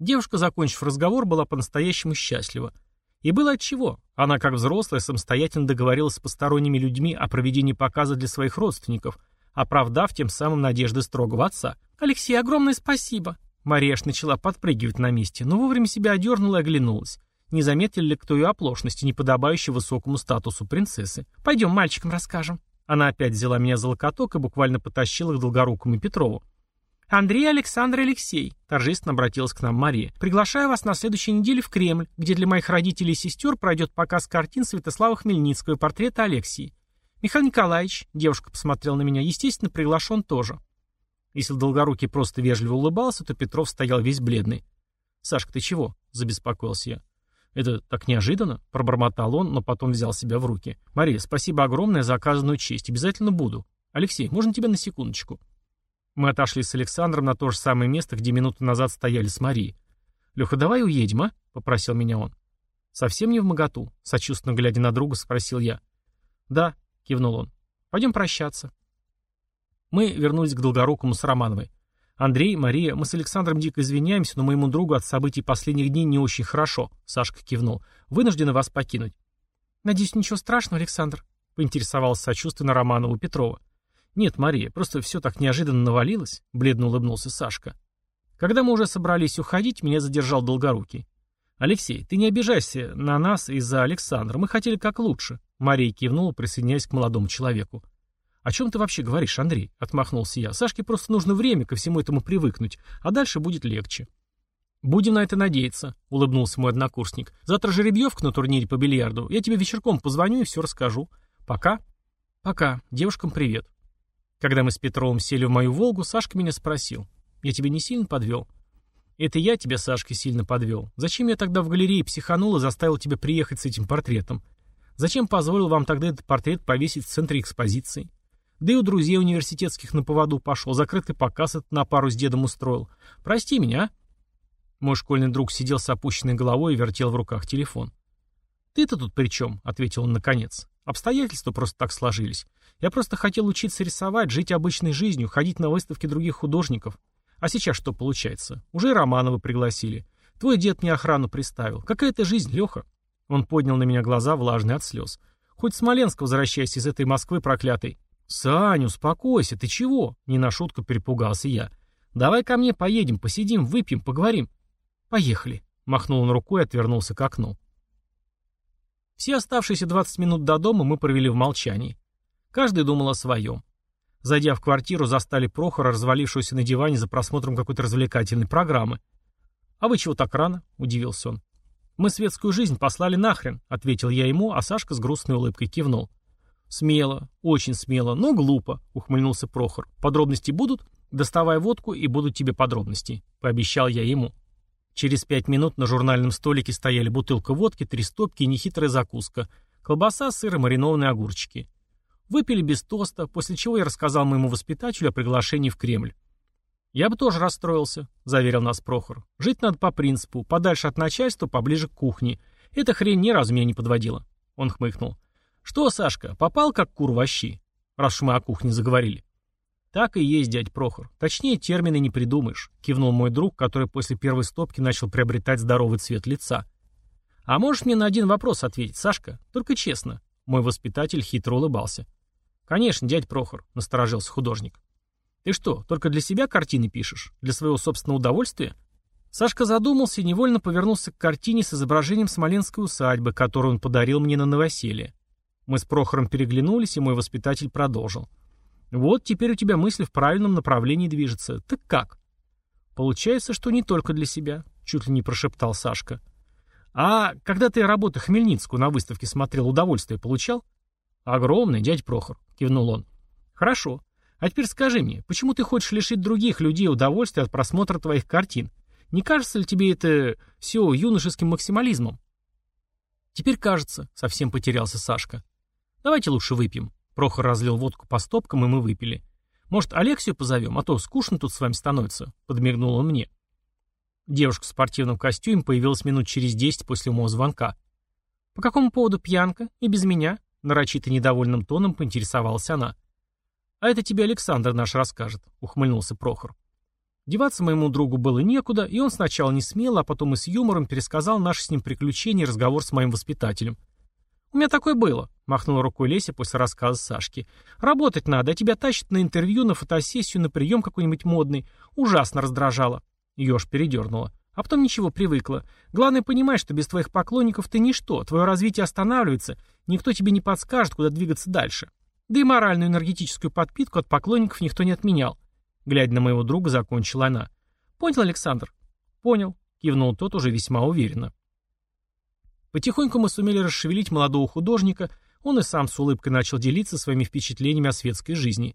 Девушка, закончив разговор, была по-настоящему счастлива. И было отчего. Она, как взрослая, самостоятельно договорилась с посторонними людьми о проведении показа для своих родственников – оправдав тем самым надежды строгого отца. «Алексей, огромное спасибо!» Мария аж начала подпрыгивать на месте, но вовремя себя одернула и оглянулась. Не заметили ли кто ее оплошности, не подобающей высокому статусу принцессы? «Пойдем, мальчикам расскажем». Она опять взяла меня за локоток и буквально потащила к Долгорукому Петрову. «Андрей Александр Алексей», — торжественно обратилась к нам Мария, «приглашаю вас на следующей неделе в Кремль, где для моих родителей и сестер пройдет показ картин Святослава Хмельницкого и портрета Алексии. Михаил Николаевич, девушка посмотрела на меня, естественно, приглашен тоже». Если Долгорукий просто вежливо улыбался, то Петров стоял весь бледный. «Сашка, ты чего?» — забеспокоился я. «Это так неожиданно», — пробормотал он, но потом взял себя в руки. «Мария, спасибо огромное за оказанную честь. Обязательно буду. Алексей, можно тебя на секундочку?» Мы отошли с Александром на то же самое место, где минуту назад стояли с Марией. «Леха, давай уедем, а?» — попросил меня он. «Совсем не в моготу?» — сочувственно глядя на друга, спросил я. «Да», — кивнул он. «Пойдем прощаться». Мы вернулись к Долгорукому с Романовой. «Андрей, Мария, мы с Александром дико извиняемся, но моему другу от событий последних дней не очень хорошо», — Сашка кивнул. «Вынуждены вас покинуть». «Надеюсь, ничего страшного, Александр?» — поинтересовался сочувственно Романову Петрова. «Нет, Мария, просто все так неожиданно навалилось», — бледно улыбнулся Сашка. Когда мы уже собрались уходить, меня задержал Долгорукий. «Алексей, ты не обижайся на нас из-за Александра. Мы хотели как лучше». Мария кивнула, присоединяясь к молодому человеку. «О чем ты вообще говоришь, Андрей?» — отмахнулся я. «Сашке просто нужно время ко всему этому привыкнуть, а дальше будет легче». «Будем на это надеяться», — улыбнулся мой однокурсник. «Завтра жеребьевка на турнире по бильярду. Я тебе вечерком позвоню и все расскажу. Пока». «Пока. Девушкам привет». Когда мы с Петровым сели в мою «Волгу», Сашка меня спросил. «Я тебя не сильно подвел?» «Это я тебя, Сашка, сильно подвел. Зачем я тогда в галерее психанул и заставил тебя приехать с этим портретом? Зачем позволил вам тогда этот портрет повесить в центре экспозиции? Да и у друзей университетских на поводу пошел, закрытый показ этот на пару с дедом устроил. Прости меня, а?» Мой школьный друг сидел с опущенной головой и вертел в руках телефон. «Ты-то тут при чем?» — ответил он наконец. «Обстоятельства просто так сложились. Я просто хотел учиться рисовать, жить обычной жизнью, ходить на выставки других художников. А сейчас что получается? Уже и Романова пригласили. Твой дед мне охрану приставил. Какая это жизнь, Леха?» Он поднял на меня глаза, влажные от слез. «Хоть Смоленск возвращайся из этой Москвы проклятой». «Сань, успокойся, ты чего?» Не на шутку перепугался я. «Давай ко мне поедем, посидим, выпьем, поговорим». «Поехали», — махнул он рукой и отвернулся к окну. Все оставшиеся 20 минут до дома мы провели в молчании. Каждый думал о своем. Зайдя в квартиру, застали Прохора, развалившегося на диване за просмотром какой-то развлекательной программы. «А вы чего так рано?» – удивился он. «Мы светскую жизнь послали нахрен», – ответил я ему, а Сашка с грустной улыбкой кивнул. «Смело, очень смело, но глупо», — ухмыльнулся Прохор. «Подробности будут? Доставай водку, и будут тебе подробности», — пообещал я ему. Через пять минут на журнальном столике стояли бутылка водки, три стопки и нехитрая закуска. Колбаса, сыр и маринованные огурчики. Выпили без тоста, после чего я рассказал моему воспитателю о приглашении в Кремль. «Я бы тоже расстроился», — заверил нас Прохор. «Жить надо по принципу, подальше от начальства, поближе к кухне. Эта хрень ни разу меня не подводила». Он хмыкнул. «Что, Сашка, попал как кур в щи?» Раз уж мы о кухне заговорили. «Так и есть, дядь Прохор. Точнее, термины не придумаешь», — кивнул мой друг, который после первой стопки начал приобретать здоровый цвет лица. «А можешь мне на один вопрос ответить, Сашка? Только честно». Мой воспитатель хитро улыбался. «Конечно, дядь Прохор», — насторожился художник. «Ты что, только для себя картины пишешь? Для своего собственного удовольствия?» Сашка задумался и невольно повернулся к картине с изображением смоленской усадьбы, которую он подарил мне на новоселье. Мы с Прохором переглянулись, и мой воспитатель продолжил. Вот теперь у тебя мысль в правильном направлении движется. Так как? Получается, что не только для себя, чуть ли не прошептал Сашка. А когда ты работу Хмельницкую на выставке смотрел, удовольствие получал? Огромное, дядь Прохор, кивнул он. Хорошо. А теперь скажи мне, почему ты хочешь лишить других людей удовольствия от просмотра твоих картин? Не кажется ли тебе это все юношеским максимализмом? Теперь кажется, совсем потерялся Сашка. Давайте лучше выпьем. Прохор разлил водку по стопкам, и мы выпили. «Может, Алексию позовем, а то скучно тут с вами становится», — подмигнул он мне. Девушка в спортивном костюме появилась минут через десять после моего звонка. «По какому поводу пьянка? И без меня?» — нарочито недовольным тоном поинтересовалась она. «А это тебе Александр наш расскажет», — ухмыльнулся Прохор. Деваться моему другу было некуда, и он сначала не смело, а потом и с юмором пересказал наши с ним приключения и разговор с моим воспитателем — «У меня такое было», — махнула рукой Леся после рассказа Сашки. «Работать надо, а тебя тащат на интервью, на фотосессию, на прием какой-нибудь модный. Ужасно раздражало». Ее аж передернуло. А потом ничего, привыкла. Главное понимать, что без твоих поклонников ты ничто, твое развитие останавливается, никто тебе не подскажет, куда двигаться дальше. Да и моральную энергетическую подпитку от поклонников никто не отменял. Глядя на моего друга, закончила она. «Понял, Александр?» «Понял», — кивнул тот уже весьма уверенно. Потихоньку мы сумели расшевелить молодого художника, он и сам с улыбкой начал делиться своими впечатлениями о светской жизни.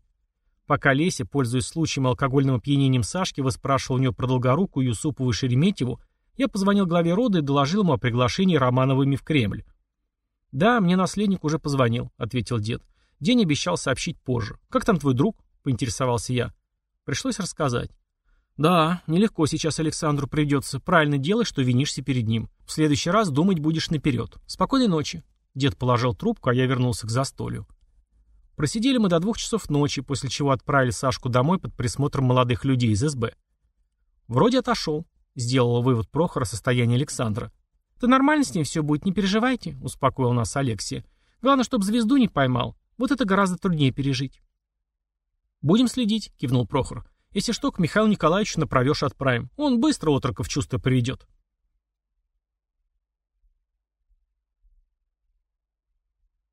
Пока Леся, пользуясь случаем алкогольным опьянением Сашки, выспрашивал у него про Долгоруку, Юсупову и Шереметьеву, я позвонил главе рода и доложил ему о приглашении Романовыми в Кремль. «Да, мне наследник уже позвонил», — ответил дед. «День обещал сообщить позже. Как там твой друг?» — поинтересовался я. Пришлось рассказать. «Да, нелегко сейчас Александру придется. Правильно делай, что винишься перед ним. В следующий раз думать будешь наперед. Спокойной ночи». Дед положил трубку, а я вернулся к застолью. Просидели мы до двух часов ночи, после чего отправили Сашку домой под присмотром молодых людей из СБ. «Вроде отошел», — сделал вывод Прохора о состоянии Александра. «Да нормально с ним все будет, не переживайте», — успокоил нас Алексия. «Главное, чтобы звезду не поймал. Вот это гораздо труднее пережить». «Будем следить», — кивнул Прохор. «Если что, к Михаилу Николаевичу направешь отправим. Он быстро отрока в чувство приведет».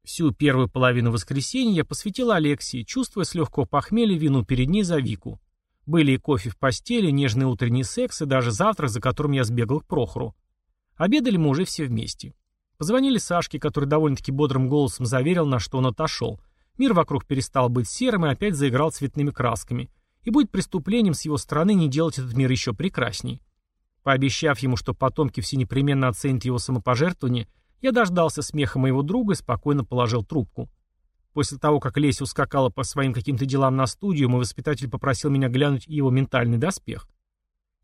Всю первую половину воскресенья я посвятила Алексии, чувствуя с легкого похмелья вину перед ней за Вику. Были и кофе в постели, нежный утренний секс и даже завтрак, за которым я сбегал к Прохору. Обедали мы уже все вместе. Позвонили Сашке, который довольно-таки бодрым голосом заверил нас, что он отошел. Мир вокруг перестал быть серым и опять заиграл цветными красками. И будет преступлением с его стороны не делать этот мир еще прекрасней. Пообещав ему, что потомки все непременно оценят его самопожертвование, я дождался смеха моего друга и спокойно положил трубку. После того, как Леся ускакала по своим каким-то делам на студию, мой воспитатель попросил меня глянуть его ментальный доспех.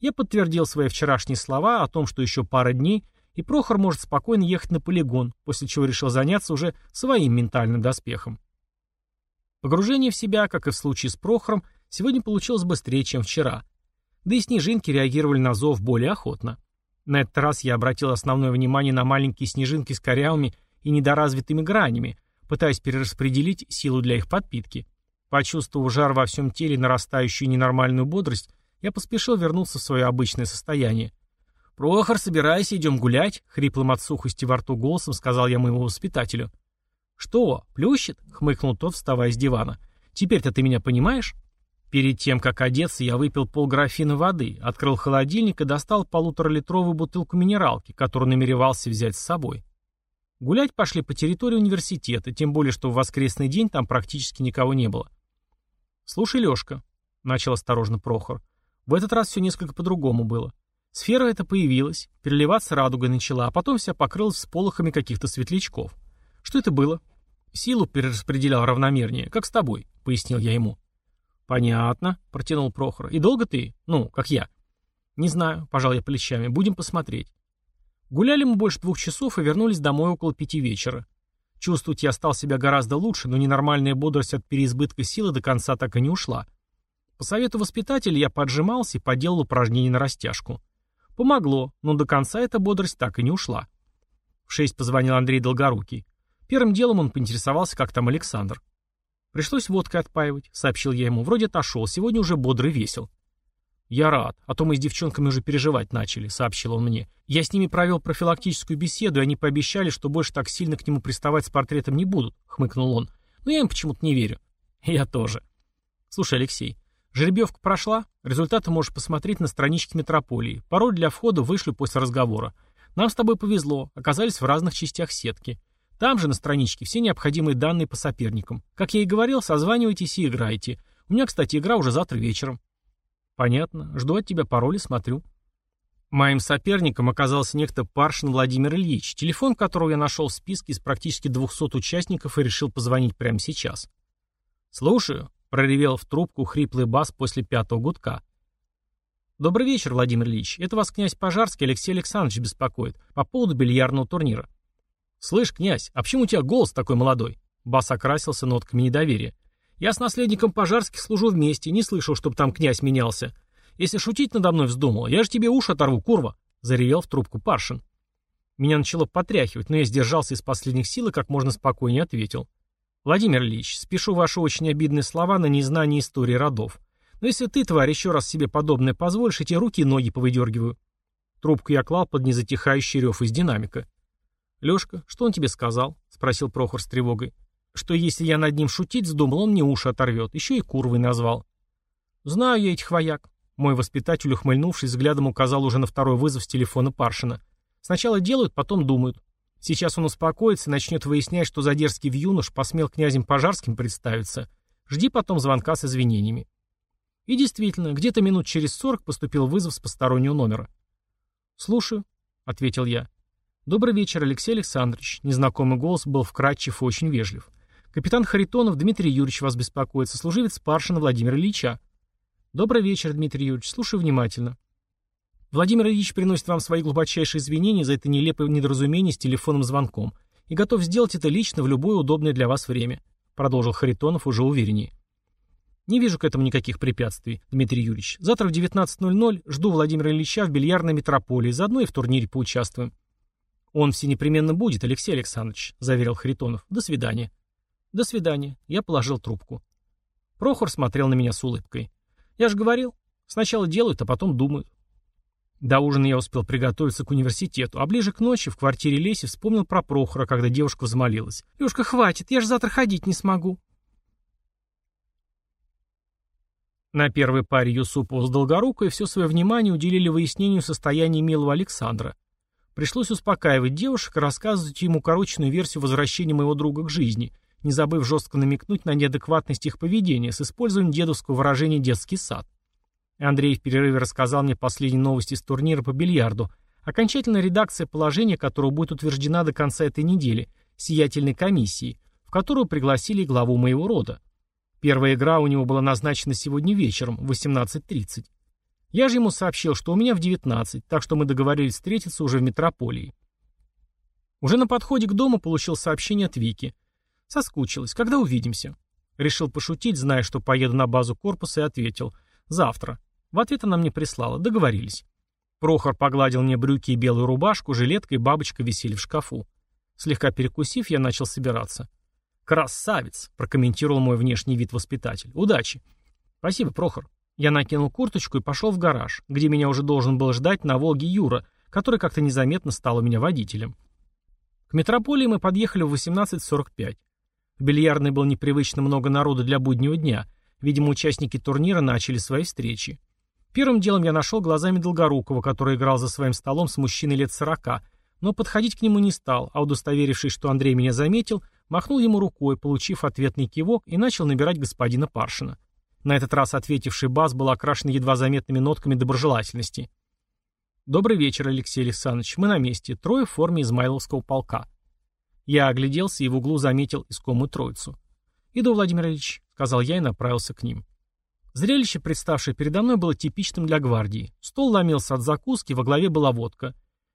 Я подтвердил свои вчерашние слова о том, что еще пара дней, и Прохор может спокойно ехать на полигон, после чего решил заняться уже своим ментальным доспехом. Погружение в себя, как и в случае с Прохором, сегодня получилось быстрее, чем вчера. Да и снежинки реагировали на зов более охотно. На этот раз я обратил основное внимание на маленькие снежинки с корявыми и недоразвитыми гранями, пытаясь перераспределить силу для их подпитки. Почувствовав жар во всем теле нарастающую ненормальную бодрость, я поспешил вернуться в свое обычное состояние. «Прохор, собирайся, идем гулять», — хриплым от сухости во рту голосом сказал я моему воспитателю. «Что, плющит?» — хмыкнул тот, вставая с дивана. «Теперь-то ты меня понимаешь?» Перед тем, как одеться, я выпил полграфина воды, открыл холодильник и достал полуторалитровую бутылку минералки, которую намеревался взять с собой. Гулять пошли по территории университета, тем более, что в воскресный день там практически никого не было. «Слушай, Лёшка», — начал осторожно Прохор, в этот раз все несколько по-другому было. Сфера эта появилась, переливаться радугой начала, а потом вся покрылась всполохами каких-то светлячков. Что это было? Силу перераспределял равномернее, как с тобой, пояснил я ему. Понятно, протянул Прохор. И долго ты? Ну, как я. Не знаю, пожал я плечами. Будем посмотреть. Гуляли мы больше двух часов и вернулись домой около пяти вечера. Чувствовать я стал себя гораздо лучше, но ненормальная бодрость от переизбытка силы до конца так и не ушла. По совету воспитателя я поджимался и поделал упражнения на растяжку. Помогло, но до конца эта бодрость так и не ушла. В шесть позвонил Андрей Долгорукий. Первым делом он поинтересовался, как там Александр. «Пришлось водкой отпаивать», — сообщил я ему. «Вроде отошел, сегодня уже бодрый весел». «Я рад, а то мы с девчонками уже переживать начали», — сообщил он мне. «Я с ними провел профилактическую беседу, и они пообещали, что больше так сильно к нему приставать с портретом не будут», — хмыкнул он. «Но я им почему-то не верю». *laughs* «Я тоже». «Слушай, Алексей, Жеребьевка прошла. Результаты можешь посмотреть на страничке Метрополии. Пароль для входа вышлю после разговора. Нам с тобой повезло. Оказались в разных частях сетки. Там же на страничке все необходимые данные по соперникам. Как я и говорил, созванивайтесь и играйте. У меня, кстати, игра уже завтра вечером. Понятно. Жду от тебя пароли, смотрю. Моим соперником оказался некто Паршин Владимир Ильич, телефон которого я нашел в списке из практически 200 участников и решил позвонить прямо сейчас. «Слушаю», Проревел в трубку хриплый бас после пятого гудка. «Добрый вечер, Владимир Ильич. Это вас князь Пожарский Алексей Александрович беспокоит по поводу бильярдного турнира». «Слышь, князь, а почему у тебя голос такой молодой?» Бас окрасился нотками недоверия. «Я с наследником Пожарских служу вместе, не слышал, чтобы там князь менялся. Если шутить надо мной вздумал, я же тебе уши оторву, курва!» Заревел в трубку Паршин. Меня начало потряхивать, но я сдержался из последних сил и как можно спокойнее ответил. Владимир Ильич, спешу ваши очень обидные слова на незнание истории родов. Но если ты, тварь, еще раз себе подобное позволишь, эти руки и ноги повыдергиваю. Трубку я клал под незатихающий рев из динамика. «Лешка, что он тебе сказал?» — спросил Прохор с тревогой. «Что если я над ним шутить вздумал, он мне уши оторвет. Еще и курвой назвал». Знаю я этих вояк. Мой воспитатель, ухмыльнувшись, взглядом указал уже на второй вызов с телефона Паршина. Сначала делают, потом думают. Сейчас он успокоится и начнет выяснять, что за дерзкий вьюнош посмел князем Пожарским представиться. Жди потом звонка с извинениями. И действительно, где-то минут через сорок поступил вызов с постороннего номера. «Слушаю», — ответил я. «Добрый вечер, Алексей Александрович». Незнакомый голос был вкрадчив и очень вежлив. «Капитан Харитонов Дмитрий Юрьевич вас беспокоит, сослуживец Паршина Владимира Ильича». «Добрый вечер, Дмитрий Юрьевич. Слушаю внимательно». Владимир Ильич приносит вам свои глубочайшие извинения за это нелепое недоразумение с телефонным звонком и готов сделать это лично в любое удобное для вас время», — продолжил Харитонов уже увереннее. «Не вижу к этому никаких препятствий, Дмитрий Юрьевич. Завтра в 19.00 жду Владимира Ильича в бильярдной метрополии, заодно и в турнире поучаствуем». «Он все непременно будет, Алексей Александрович», — заверил Харитонов. «До свидания». «До свидания». Я положил трубку. Прохор смотрел на меня с улыбкой. «Я же говорил. Сначала делают, а потом думают». До ужина я успел приготовиться к университету, а ближе к ночи в квартире Леси вспомнил про Прохора, когда девушка взмолилась. «Лешка, хватит, я же завтра ходить не смогу». На первой паре Юсупова с Долгорукой все свое внимание уделили выяснению состояния милого Александра. Пришлось успокаивать девушек и рассказывать ему укороченную версию возвращения моего друга к жизни, не забыв жестко намекнуть на неадекватность их поведения с использованием дедовского выражения «детский сад». Андрей в перерыве рассказал мне последние новости с турнира по бильярду, окончательная редакция положения которого будет утверждена до конца этой недели, сиятельной комиссии, в которую пригласили главу моего рода. Первая игра у него была назначена сегодня вечером в 18.30. Я же ему сообщил, что у меня в 19, так что мы договорились встретиться уже в метрополии. Уже на подходе к дому получил сообщение от Вики. Соскучилась. Когда увидимся? Решил пошутить, зная, что поеду на базу корпуса, и ответил. Завтра. В ответ она мне прислала. Договорились. Прохор погладил мне брюки и белую рубашку, жилетка и бабочка висели в шкафу. Слегка перекусив, я начал собираться. «Красавец!» — прокомментировал мой внешний вид воспитатель. «Удачи!» «Спасибо, Прохор. Я накинул курточку и пошел в гараж, где меня уже должен был ждать на «Волге» Юра, который как-то незаметно стал у меня водителем. К метрополии мы подъехали в 18.45. В бильярдной было непривычно много народу для буднего дня. Видимо, участники турнира начали свои встречи. Первым делом я нашел глазами Долгорукова, который играл за своим столом с мужчиной лет сорока, но подходить к нему не стал, а удостоверившись, что Андрей меня заметил, махнул ему рукой, получив ответный кивок, и начал набирать господина Паршина. На этот раз ответивший бас был окрашен едва заметными нотками доброжелательности. «Добрый вечер, Алексей Александрович. Мы на месте. Трое в форме Измайловского полка». Я огляделся и в углу заметил искомую троицу. «Иду, Владимир Ильич», — сказал я и направился к ним. Зрелище, представшее передо мной, было типичным для гвардии. Стол ломился от закуски, во главе была водка.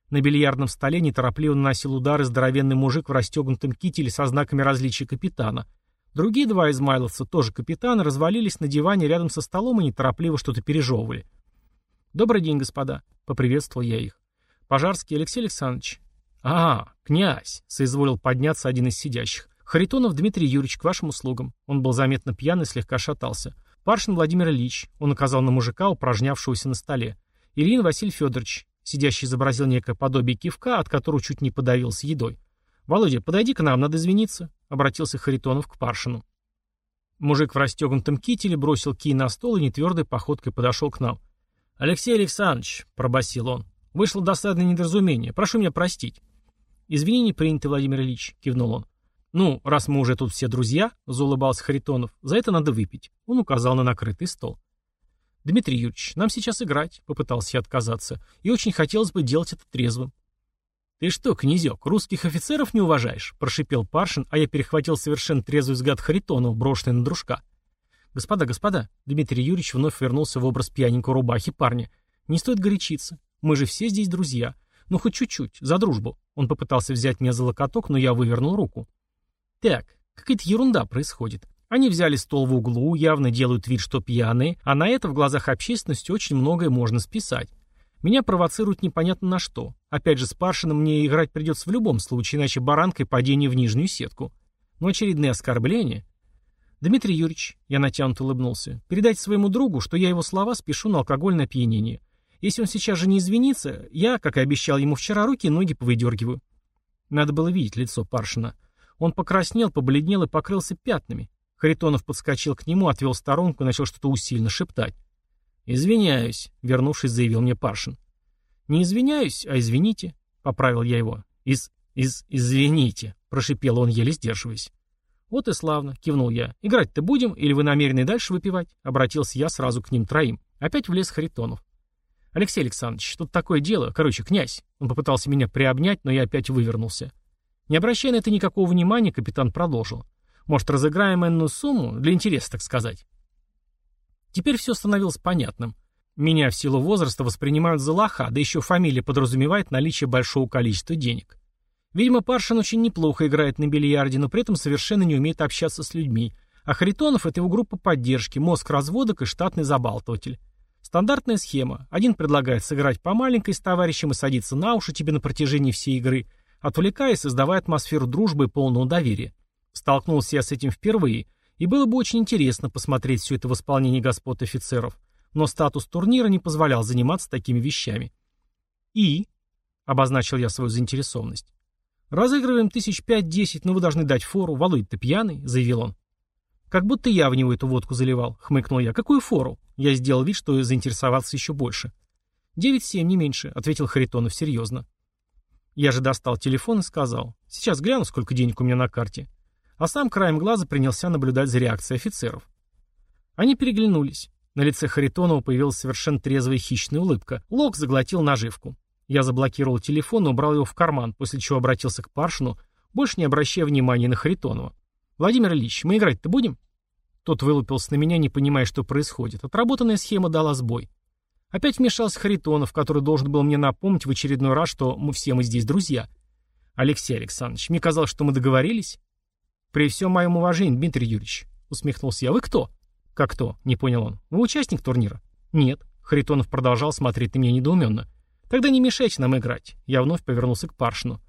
На бильярдном столе неторопливо наносил удары здоровенный мужик в расстегнутом кителе со знаками различия капитана. Другие два измайловца, тоже капитаны, развалились на диване рядом со столом и неторопливо что-то пережевывали. «Добрый день, господа», — поприветствовал я их. «Пожарский Алексей Александрович». «А, князь», — соизволил подняться один из сидящих. «Харитонов Дмитрий Юрьевич, к вашим услугам». Он был заметно пьяный, слегка шатался. «Паршин Владимир Ильич», — он указал на мужика, упражнявшегося на столе. «Ильин Василий Федорович», — сидящий изобразил некое подобие кивка, от которого чуть не подавился едой. «Володя, подойди к нам, надо извиниться», — обратился Харитонов к Паршину. Мужик в расстегнутом кителе бросил кий на стол и нетвердой походкой подошел к нам. «Алексей Александрович», — пробасил он, — «вышло досадное недоразумение. Прошу меня простить». «Извинения приняты, Владимир Ильич», — кивнул он. «Ну, раз мы уже тут все друзья», — заулыбался Харитонов, — «за это надо выпить». Он указал на накрытый стол. «Дмитрий Юрьевич, нам сейчас играть», — попытался я отказаться, — «и очень хотелось бы делать это трезвым». «Ты что, князек, русских офицеров не уважаешь?» – прошипел Паршин, а я перехватил совершенно трезвый взгляд Харитонова, брошенный на дружка. «Господа, господа!» – Дмитрий Юрьевич вновь вернулся в образ пьяненького рубахи парня. «Не стоит горячиться. Мы же все здесь друзья. Ну, хоть чуть-чуть, за дружбу». Он попытался взять меня за локоток, но я вывернул руку. «Так, какая-то ерунда происходит. Они взяли стол в углу, явно делают вид, что пьяные, а на это в глазах общественности очень многое можно списать. Меня провоцируют непонятно на что. Опять же, с Паршином мне играть придется в любом случае, иначе баранкой падение в нижнюю сетку. Но очередные оскорбления... Дмитрий Юрьевич, я натянуто улыбнулся, передайте своему другу, что я его слова спешу на алкогольное опьянение. Если он сейчас же не извинится, я, как и обещал ему вчера, руки и ноги повыдергиваю. Надо было видеть лицо Паршина. Он покраснел, побледнел и покрылся пятнами. Харитонов подскочил к нему, отвел сторонку и начал что-то усиленно шептать. «Извиняюсь», — вернувшись, заявил мне Паршин. «Не извиняюсь, а извините», — поправил я его. «Из... из... извините», — прошипел он, еле сдерживаясь. «Вот и славно», — кивнул я. «Играть-то будем, или вы намерены дальше выпивать?» Обратился я сразу к ним троим. Опять влез Харитонов. «Алексей Александрович, тут такое дело. Короче, князь». Он попытался меня приобнять, но я опять вывернулся. Не обращая на это никакого внимания, капитан продолжил. «Может, разыграем энную сумму? Для интереса, так сказать». Теперь все становилось понятным. Меня в силу возраста воспринимают за лоха, да еще фамилия подразумевает наличие большого количества денег. Видимо, Паршин очень неплохо играет на бильярде, но при этом совершенно не умеет общаться с людьми. А Харитонов — это его группа поддержки, мозг разводок и штатный забалтыватель. Стандартная схема. Один предлагает сыграть по маленькой с товарищем и садиться на уши тебе на протяжении всей игры, отвлекая и создавая атмосферу дружбы и полного доверия. Столкнулся я с этим впервые, и было бы очень интересно посмотреть все это в исполнении господ офицеров, но статус турнира не позволял заниматься такими вещами. «И?» — обозначил я свою заинтересованность. «Разыгрываем тысяч пять-десять, но вы должны дать фору. Володя-то пьяный», — заявил он. «Как будто я в него эту водку заливал», — хмыкнул я. «Какую фору?» Я сделал вид, что заинтересоваться еще больше. «Девять-семь, не меньше», — ответил Харитонов серьезно. Я же достал телефон и сказал. «Сейчас гляну, сколько денег у меня на карте». А сам краем глаза принялся наблюдать за реакцией офицеров. Они переглянулись. На лице Харитонова появилась совершенно трезвая хищная улыбка. Лок заглотил наживку. Я заблокировал телефон и убрал его в карман, после чего обратился к Паршину, больше не обращая внимания на Харитонова. «Владимир Ильич, мы играть-то будем?» Тот вылупился на меня, не понимая, что происходит. Отработанная схема дала сбой. Опять вмешался Харитонов, который должен был мне напомнить в очередной раз, что мы все мы здесь друзья. «Алексей Александрович, мне казалось, что мы договорились». «При всем моем уважении, Дмитрий Юрьевич», — усмехнулся я. «Вы кто?» «Как кто?» — не понял он. «Вы участник турнира?» «Нет». Харитонов продолжал смотреть на меня недоуменно. «Тогда не мешайте нам играть». Я вновь повернулся к Паршину.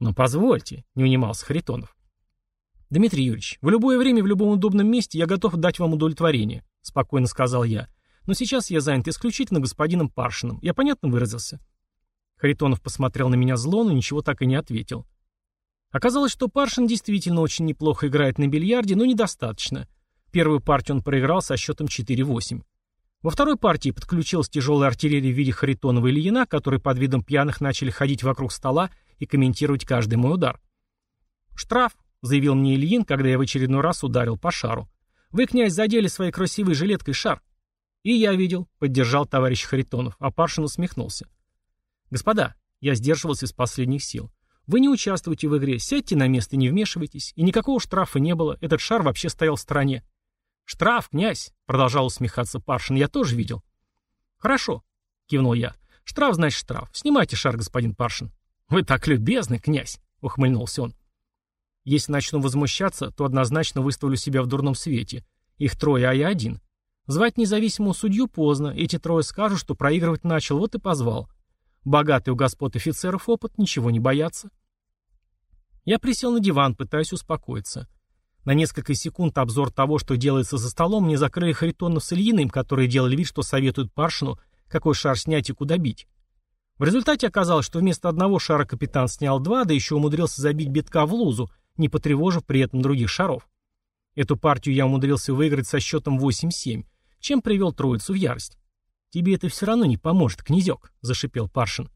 «Но позвольте», — не унимался Харитонов. «Дмитрий Юрьевич, в любое время, в любом удобном месте я готов дать вам удовлетворение», — спокойно сказал я. «Но сейчас я занят исключительно господином Паршиным. Я понятно выразился?» Харитонов посмотрел на меня зло, но ничего так и не ответил. Оказалось, что Паршин действительно очень неплохо играет на бильярде, но недостаточно. Первую партию он проиграл со счетом 4-8. Во второй партии подключилась тяжелая артиллерия в виде Харитонова и Ильина, которые под видом пьяных начали ходить вокруг стола и комментировать каждый мой удар. «Штраф», — заявил мне Ильин, когда я в очередной раз ударил по шару. «Вы, князь, задели своей красивой жилеткой шар». «И я видел», — поддержал товарищ Харитонов, а Паршин усмехнулся. «Господа», — я сдерживался из последних сил, — «вы не участвуете в игре, сядьте на место, не вмешивайтесь, и никакого штрафа не было, этот шар вообще стоял в стороне». «Штраф, князь!» — продолжал усмехаться Паршин. «Я тоже видел». «Хорошо», — кивнул я. «Штраф значит штраф. Снимайте шар, господин Паршин». «Вы так любезны, князь!» — ухмыльнулся он. «Если начну возмущаться, то однозначно выставлю себя в дурном свете. Их трое, а я один. Звать независимого судью поздно. Эти трое скажут, что проигрывать начал, вот и позвал. Богатый у господ офицеров опыт, ничего не боятся». Я присел на диван, пытаясь успокоиться. На несколько секунд обзор того, что делается за столом, мне закрыли Харитонов с Ильиным, которые делали вид, что советуют Паршину, какой шар снять и куда бить. В результате оказалось, что вместо одного шара капитан снял два, да еще умудрился забить битка в лузу, не потревожив при этом других шаров. Эту партию я умудрился выиграть со счетом 8-7, чем привел троицу в ярость. «Тебе это все равно не поможет, князек», — зашипел Паршин.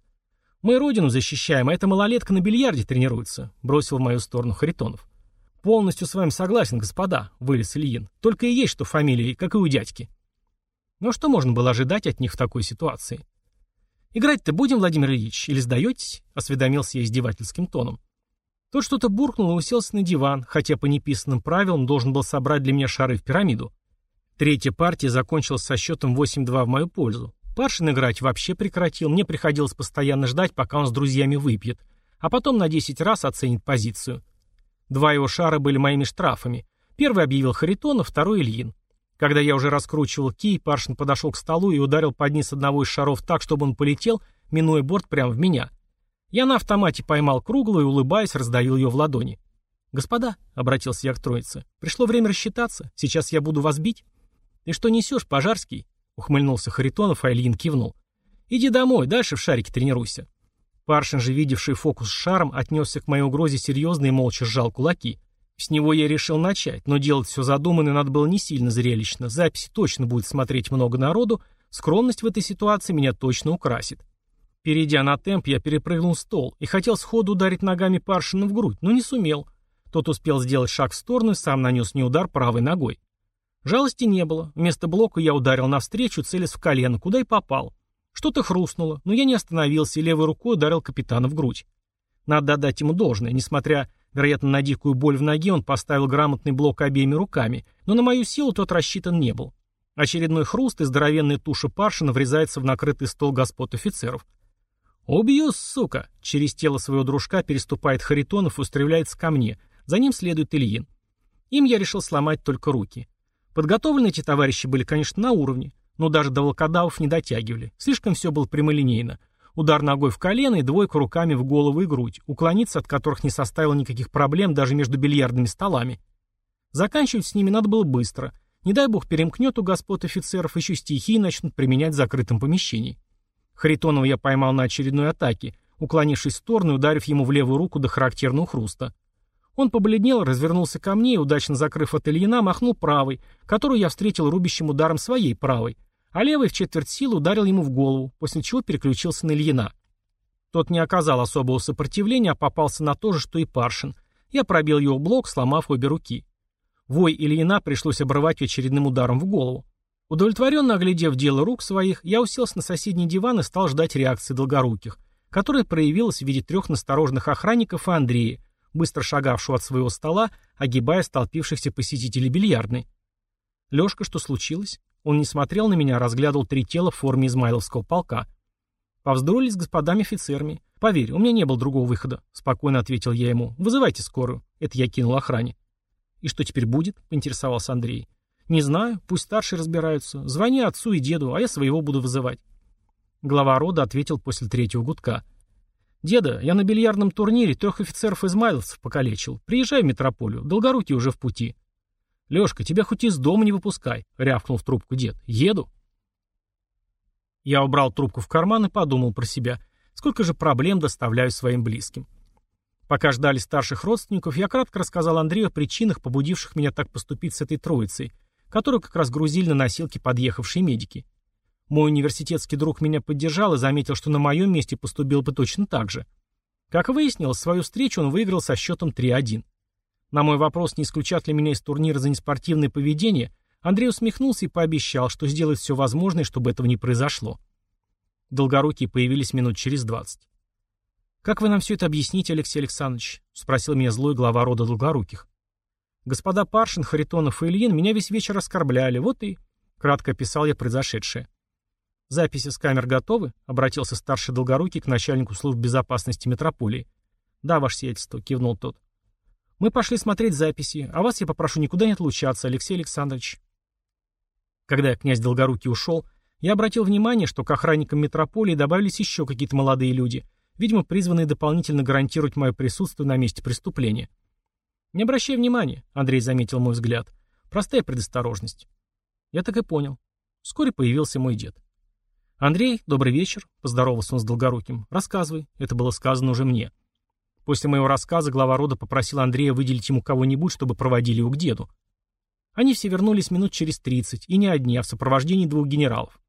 «Мы родину защищаем, а эта малолетка на бильярде тренируется», — бросил в мою сторону Харитонов. «Полностью с вами согласен, господа», — вылез Ильин. «Только и есть что фамилии, как и у дядьки». Ну что можно было ожидать от них в такой ситуации? «Играть-то будем, Владимир Ильич, или сдаетесь?» — осведомился я издевательским тоном. Тот что-то буркнул и уселся на диван, хотя по неписанным правилам должен был собрать для меня шары в пирамиду. Третья партия закончилась со счетом 8-2 в мою пользу. Паршин играть вообще прекратил, мне приходилось постоянно ждать, пока он с друзьями выпьет, а потом на 10 раз оценит позицию. Два его шара были моими штрафами. Первый объявил Харитонов, второй Ильин. Когда я уже раскручивал кий, Паршин подошел к столу и ударил под низ одного из шаров так, чтобы он полетел, минуя борт прямо в меня. Я на автомате поймал круглую и, улыбаясь, раздавил ее в ладони. «Господа», — обратился я к троице, — «пришло время рассчитаться. Сейчас я буду вас бить». «Ты что несешь, Пожарский?» — ухмыльнулся Харитонов, а Ильин кивнул. «Иди домой, дальше в шарике тренируйся». Паршин же, видевший фокус с шаром, отнесся к моей угрозе серьезно и молча сжал кулаки. С него я решил начать, но делать все задуманное надо было не сильно зрелищно. Записи точно будет смотреть много народу, скромность в этой ситуации меня точно украсит. Перейдя на темп, я перепрыгнул стол и хотел сходу ударить ногами Паршина в грудь, но не сумел. Тот успел сделать шаг в сторону и сам нанес мне удар правой ногой. Жалости не было. Вместо блока я ударил навстречу, целясь в колено, куда и попал. Что-то хрустнуло, но я не остановился и левой рукой ударил капитана в грудь. Надо отдать ему должное, несмотря Вероятно, на дикую боль в ноге он поставил грамотный блок обеими руками, но на мою силу тот рассчитан не был. Очередной хруст и здоровенная туша Паршина врезается в накрытый стол господ офицеров. «Убью, сука!» Через тело своего дружка переступает Харитонов и устремляется ко мне. За ним следует Ильин. Им я решил сломать только руки. Подготовленные эти товарищи были, конечно, на уровне, но даже до волкодавов не дотягивали. Слишком все было прямолинейно. Удар ногой в колено и двойку руками в голову и грудь, уклониться от которых не составило никаких проблем даже между бильярдными столами. Заканчивать с ними надо было быстро. Не дай бог перемкнет у господ офицеров, еще стихии начнут применять в закрытом помещении. Харитонова я поймал на очередной атаке, уклонившись в сторону и ударив ему в левую руку до характерного хруста. Он побледнел, развернулся ко мне и, удачно закрыв от Ильина, махнул правой, которую я встретил рубящим ударом своей правой, а левый в четверть силы ударил ему в голову, после чего переключился на Ильина. Тот не оказал особого сопротивления, а попался на то же, что и Паршин. Я пробил его блок, сломав обе руки. Вой Ильина пришлось обрывать очередным ударом в голову. Удовлетворенно оглядев дело рук своих, я уселся на соседний диван и стал ждать реакции долгоруких, которая проявилась в виде трех настороженных охранников и Андрея, быстро шагавшего от своего стола, огибая столпившихся посетителей бильярдной. «Лёшка, что случилось?» Он не смотрел на меня, а разглядывал три тела в форме Измайловского полка. Повздорили с господами офицерами. «Поверь, у меня не было другого выхода», — спокойно ответил я ему. «Вызывайте скорую». Это я кинул охране. «И что теперь будет?» — поинтересовался Андрей. «Не знаю, пусть старшие разбираются. Звони отцу и деду, а я своего буду вызывать». Глава рода ответил после третьего гудка. «Деда, я на бильярдном турнире трех офицеров-измайловцев покалечил. Приезжай в метрополию, Долгорукий уже в пути». «Лешка, тебя хоть из дома не выпускай», — рявкнул в трубку дед. «Еду». Я убрал трубку в карман и подумал про себя. Сколько же проблем доставляю своим близким. Пока ждали старших родственников, я кратко рассказал Андрею о причинах, побудивших меня так поступить с этой троицей, которую как раз грузили на носилки подъехавшие медики. Мой университетский друг меня поддержал и заметил, что на моем месте поступил бы точно так же. Как выяснилось, свою встречу он выиграл со счетом 3-1. На мой вопрос, не исключат ли меня из турнира за неспортивное поведение, Андрей усмехнулся и пообещал, что сделает все возможное, чтобы этого не произошло. Долгорукие появились минут через двадцать. «Как вы нам все это объясните, Алексей Александрович?» — спросил меня злой глава рода Долгоруких. «Господа Паршин, Харитонов и Ильин меня весь вечер оскорбляли, вот и...» — кратко описал я произошедшее. «Записи с камер готовы?» — обратился старший Долгорукий к начальнику службы безопасности метрополии. «Да, ваше сиятельство», — кивнул тот. Мы пошли смотреть записи, а вас я попрошу никуда не отлучаться, Алексей Александрович. Когда князь Долгорукий ушел, я обратил внимание, что к охранникам метрополии добавились еще какие-то молодые люди, видимо, призванные дополнительно гарантировать мое присутствие на месте преступления. «Не обращай внимания», — Андрей заметил мой взгляд. «Простая предосторожность». Я так и понял. Вскоре появился мой дед. «Андрей, добрый вечер», — поздоровался он с Долгоруким. «Рассказывай». Это было сказано уже мне. После моего рассказа глава рода попросил Андрея выделить ему кого-нибудь, чтобы проводили его к деду. Они все вернулись минут через тридцать, и не одни, а в сопровождении двух генералов.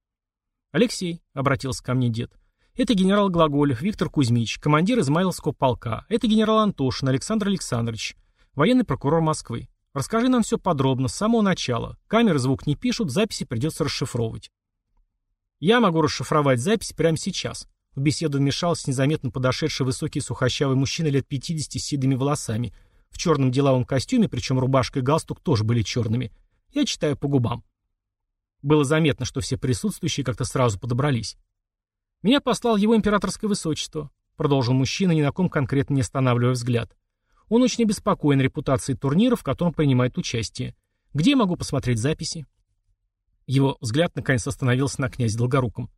«Алексей», — обратился ко мне дед, — «это генерал Глаголев Виктор Кузьмич, командир Измайловского полка. Это генерал Антошин Александр Александрович, военный прокурор Москвы. Расскажи нам все подробно, с самого начала. Камеры звук не пишут, записи придется расшифровывать». «Я могу расшифровать запись прямо сейчас», в беседу вмешался незаметно подошедший высокий сухощавый мужчина лет 50 с седыми волосами, в черном деловом костюме, причем рубашка и галстук тоже были черными. Я читаю по губам. Было заметно, что все присутствующие как-то сразу подобрались. «Меня послал его императорское высочество», — продолжил мужчина, ни на ком конкретно не останавливая взгляд. «Он очень обеспокоен репутацией турнира, в котором принимает участие. Где я могу посмотреть записи?» Его взгляд наконец остановился на князе Долгоруком.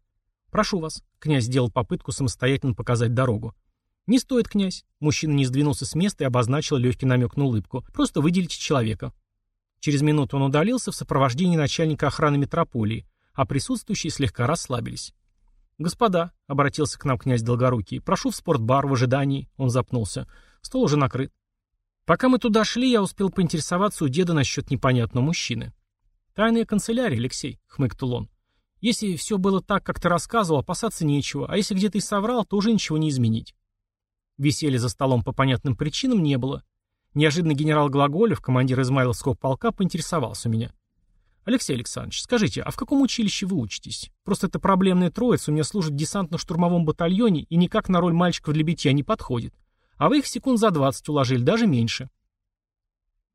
«Прошу вас». Князь сделал попытку самостоятельно показать дорогу. «Не стоит, князь». Мужчина не сдвинулся с места и обозначил легкий намек на улыбку. «Просто выделите человека». Через минуту он удалился в сопровождении начальника охраны метрополии, а присутствующие слегка расслабились. «Господа», — обратился к нам князь Долгорукий, — «прошу в спортбар в ожидании». Он запнулся. «Стол уже накрыт». Пока мы туда шли, я успел поинтересоваться у деда насчет непонятного мужчины. «Тайная канцелярия, Алексей», — хмыкнул он. «Если все было так, как ты рассказывал, опасаться нечего, а если где-то и соврал, то уже ничего не изменить». Веселья за столом по понятным причинам не было. Неожиданно генерал Глаголев, командир Измайловского полка, поинтересовался у меня. «Алексей Александрович, скажите, а в каком училище вы учитесь? Просто это проблемная троица у меня служит в десантно-штурмовом батальоне и никак на роль мальчиков для битья не подходит. А вы их секунд за двадцать уложили, даже меньше».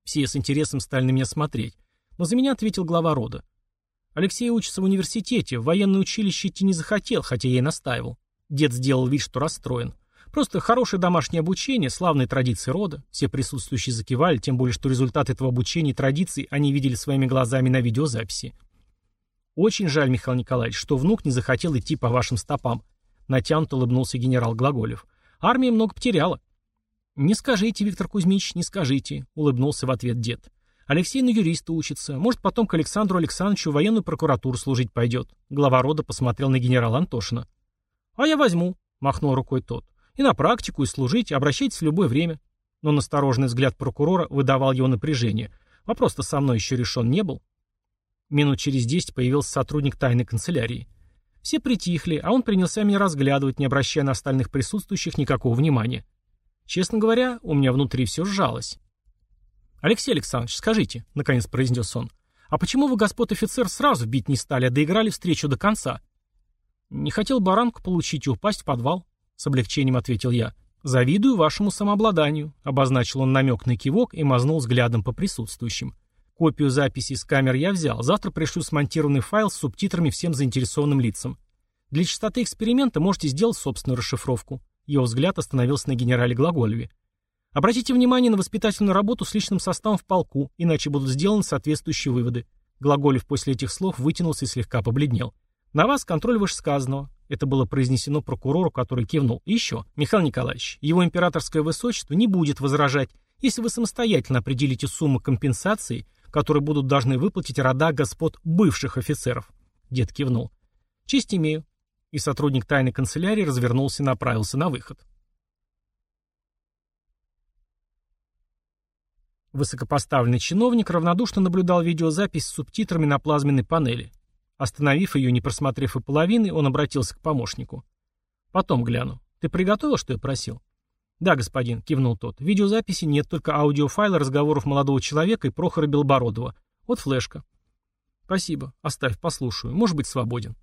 Все с интересом стали на меня смотреть, но за меня ответил глава рода. Алексей учится в университете, в военное училище идти не захотел, хотя я и настаивал. Дед сделал вид, что расстроен. Просто хорошее домашнее обучение, славные традиции рода. Все присутствующие закивали, тем более, что результат этого обучения и традиций они видели своими глазами на видеозаписи. Очень жаль, Михаил Николаевич, что внук не захотел идти по вашим стопам. Натянуто улыбнулся генерал Глаголев. Армия много потеряла. Не скажите, Виктор Кузьмич, не скажите, улыбнулся в ответ дед. Алексей на юриста учится. Может, потом к Александру Александровичу в военную прокуратуру служить пойдет. Глава рода посмотрел на генерала Антошина. А я возьму, махнул рукой тот. И на практику, и служить, обращайтесь в любое время. Но настороженный взгляд прокурора выдавал его напряжение. Вопрос-то со мной еще решен не был. Минут через десять появился сотрудник тайной канцелярии. Все притихли, а он принялся меня разглядывать, не обращая на остальных присутствующих никакого внимания. Честно говоря, у меня внутри все сжалось. «Алексей Александрович, скажите», — наконец произнес он, «а почему вы, господ офицер, сразу бить не стали, а доиграли встречу до конца?» «Не хотел баранку получить и упасть в подвал», — с облегчением ответил я. «Завидую вашему самообладанию», — обозначил он намек на кивок и мазнул взглядом по присутствующим. Копию записи с камер я взял. Завтра пришлю смонтированный файл с субтитрами всем заинтересованным лицам. Для частоты эксперимента можете сделать собственную расшифровку. Его взгляд остановился на генерале Глаголеве. Обратите внимание на воспитательную работу с личным составом в полку, иначе будут сделаны соответствующие выводы. Глаголев после этих слов вытянулся и слегка побледнел. На вас контроль вышесказанного. Это было произнесено прокурору, который кивнул. И еще, Михаил Николаевич, его императорское высочество не будет возражать, если вы самостоятельно определите сумму компенсации, которые будут должны выплатить рода господ бывших офицеров. Дед кивнул. Честь имею. И сотрудник тайной канцелярии развернулся и направился на выход. Высокопоставленный чиновник равнодушно наблюдал видеозапись с субтитрами на плазменной панели. Остановив ее, не просмотрев и половины, он обратился к помощнику. «Потом гляну. Ты приготовил, что я просил?» «Да, господин», — кивнул тот. «Видеозаписи нет, только аудиофайлы разговоров молодого человека и Прохора Белобородова. Вот флешка». «Спасибо. Оставь, послушаю. Может быть, свободен».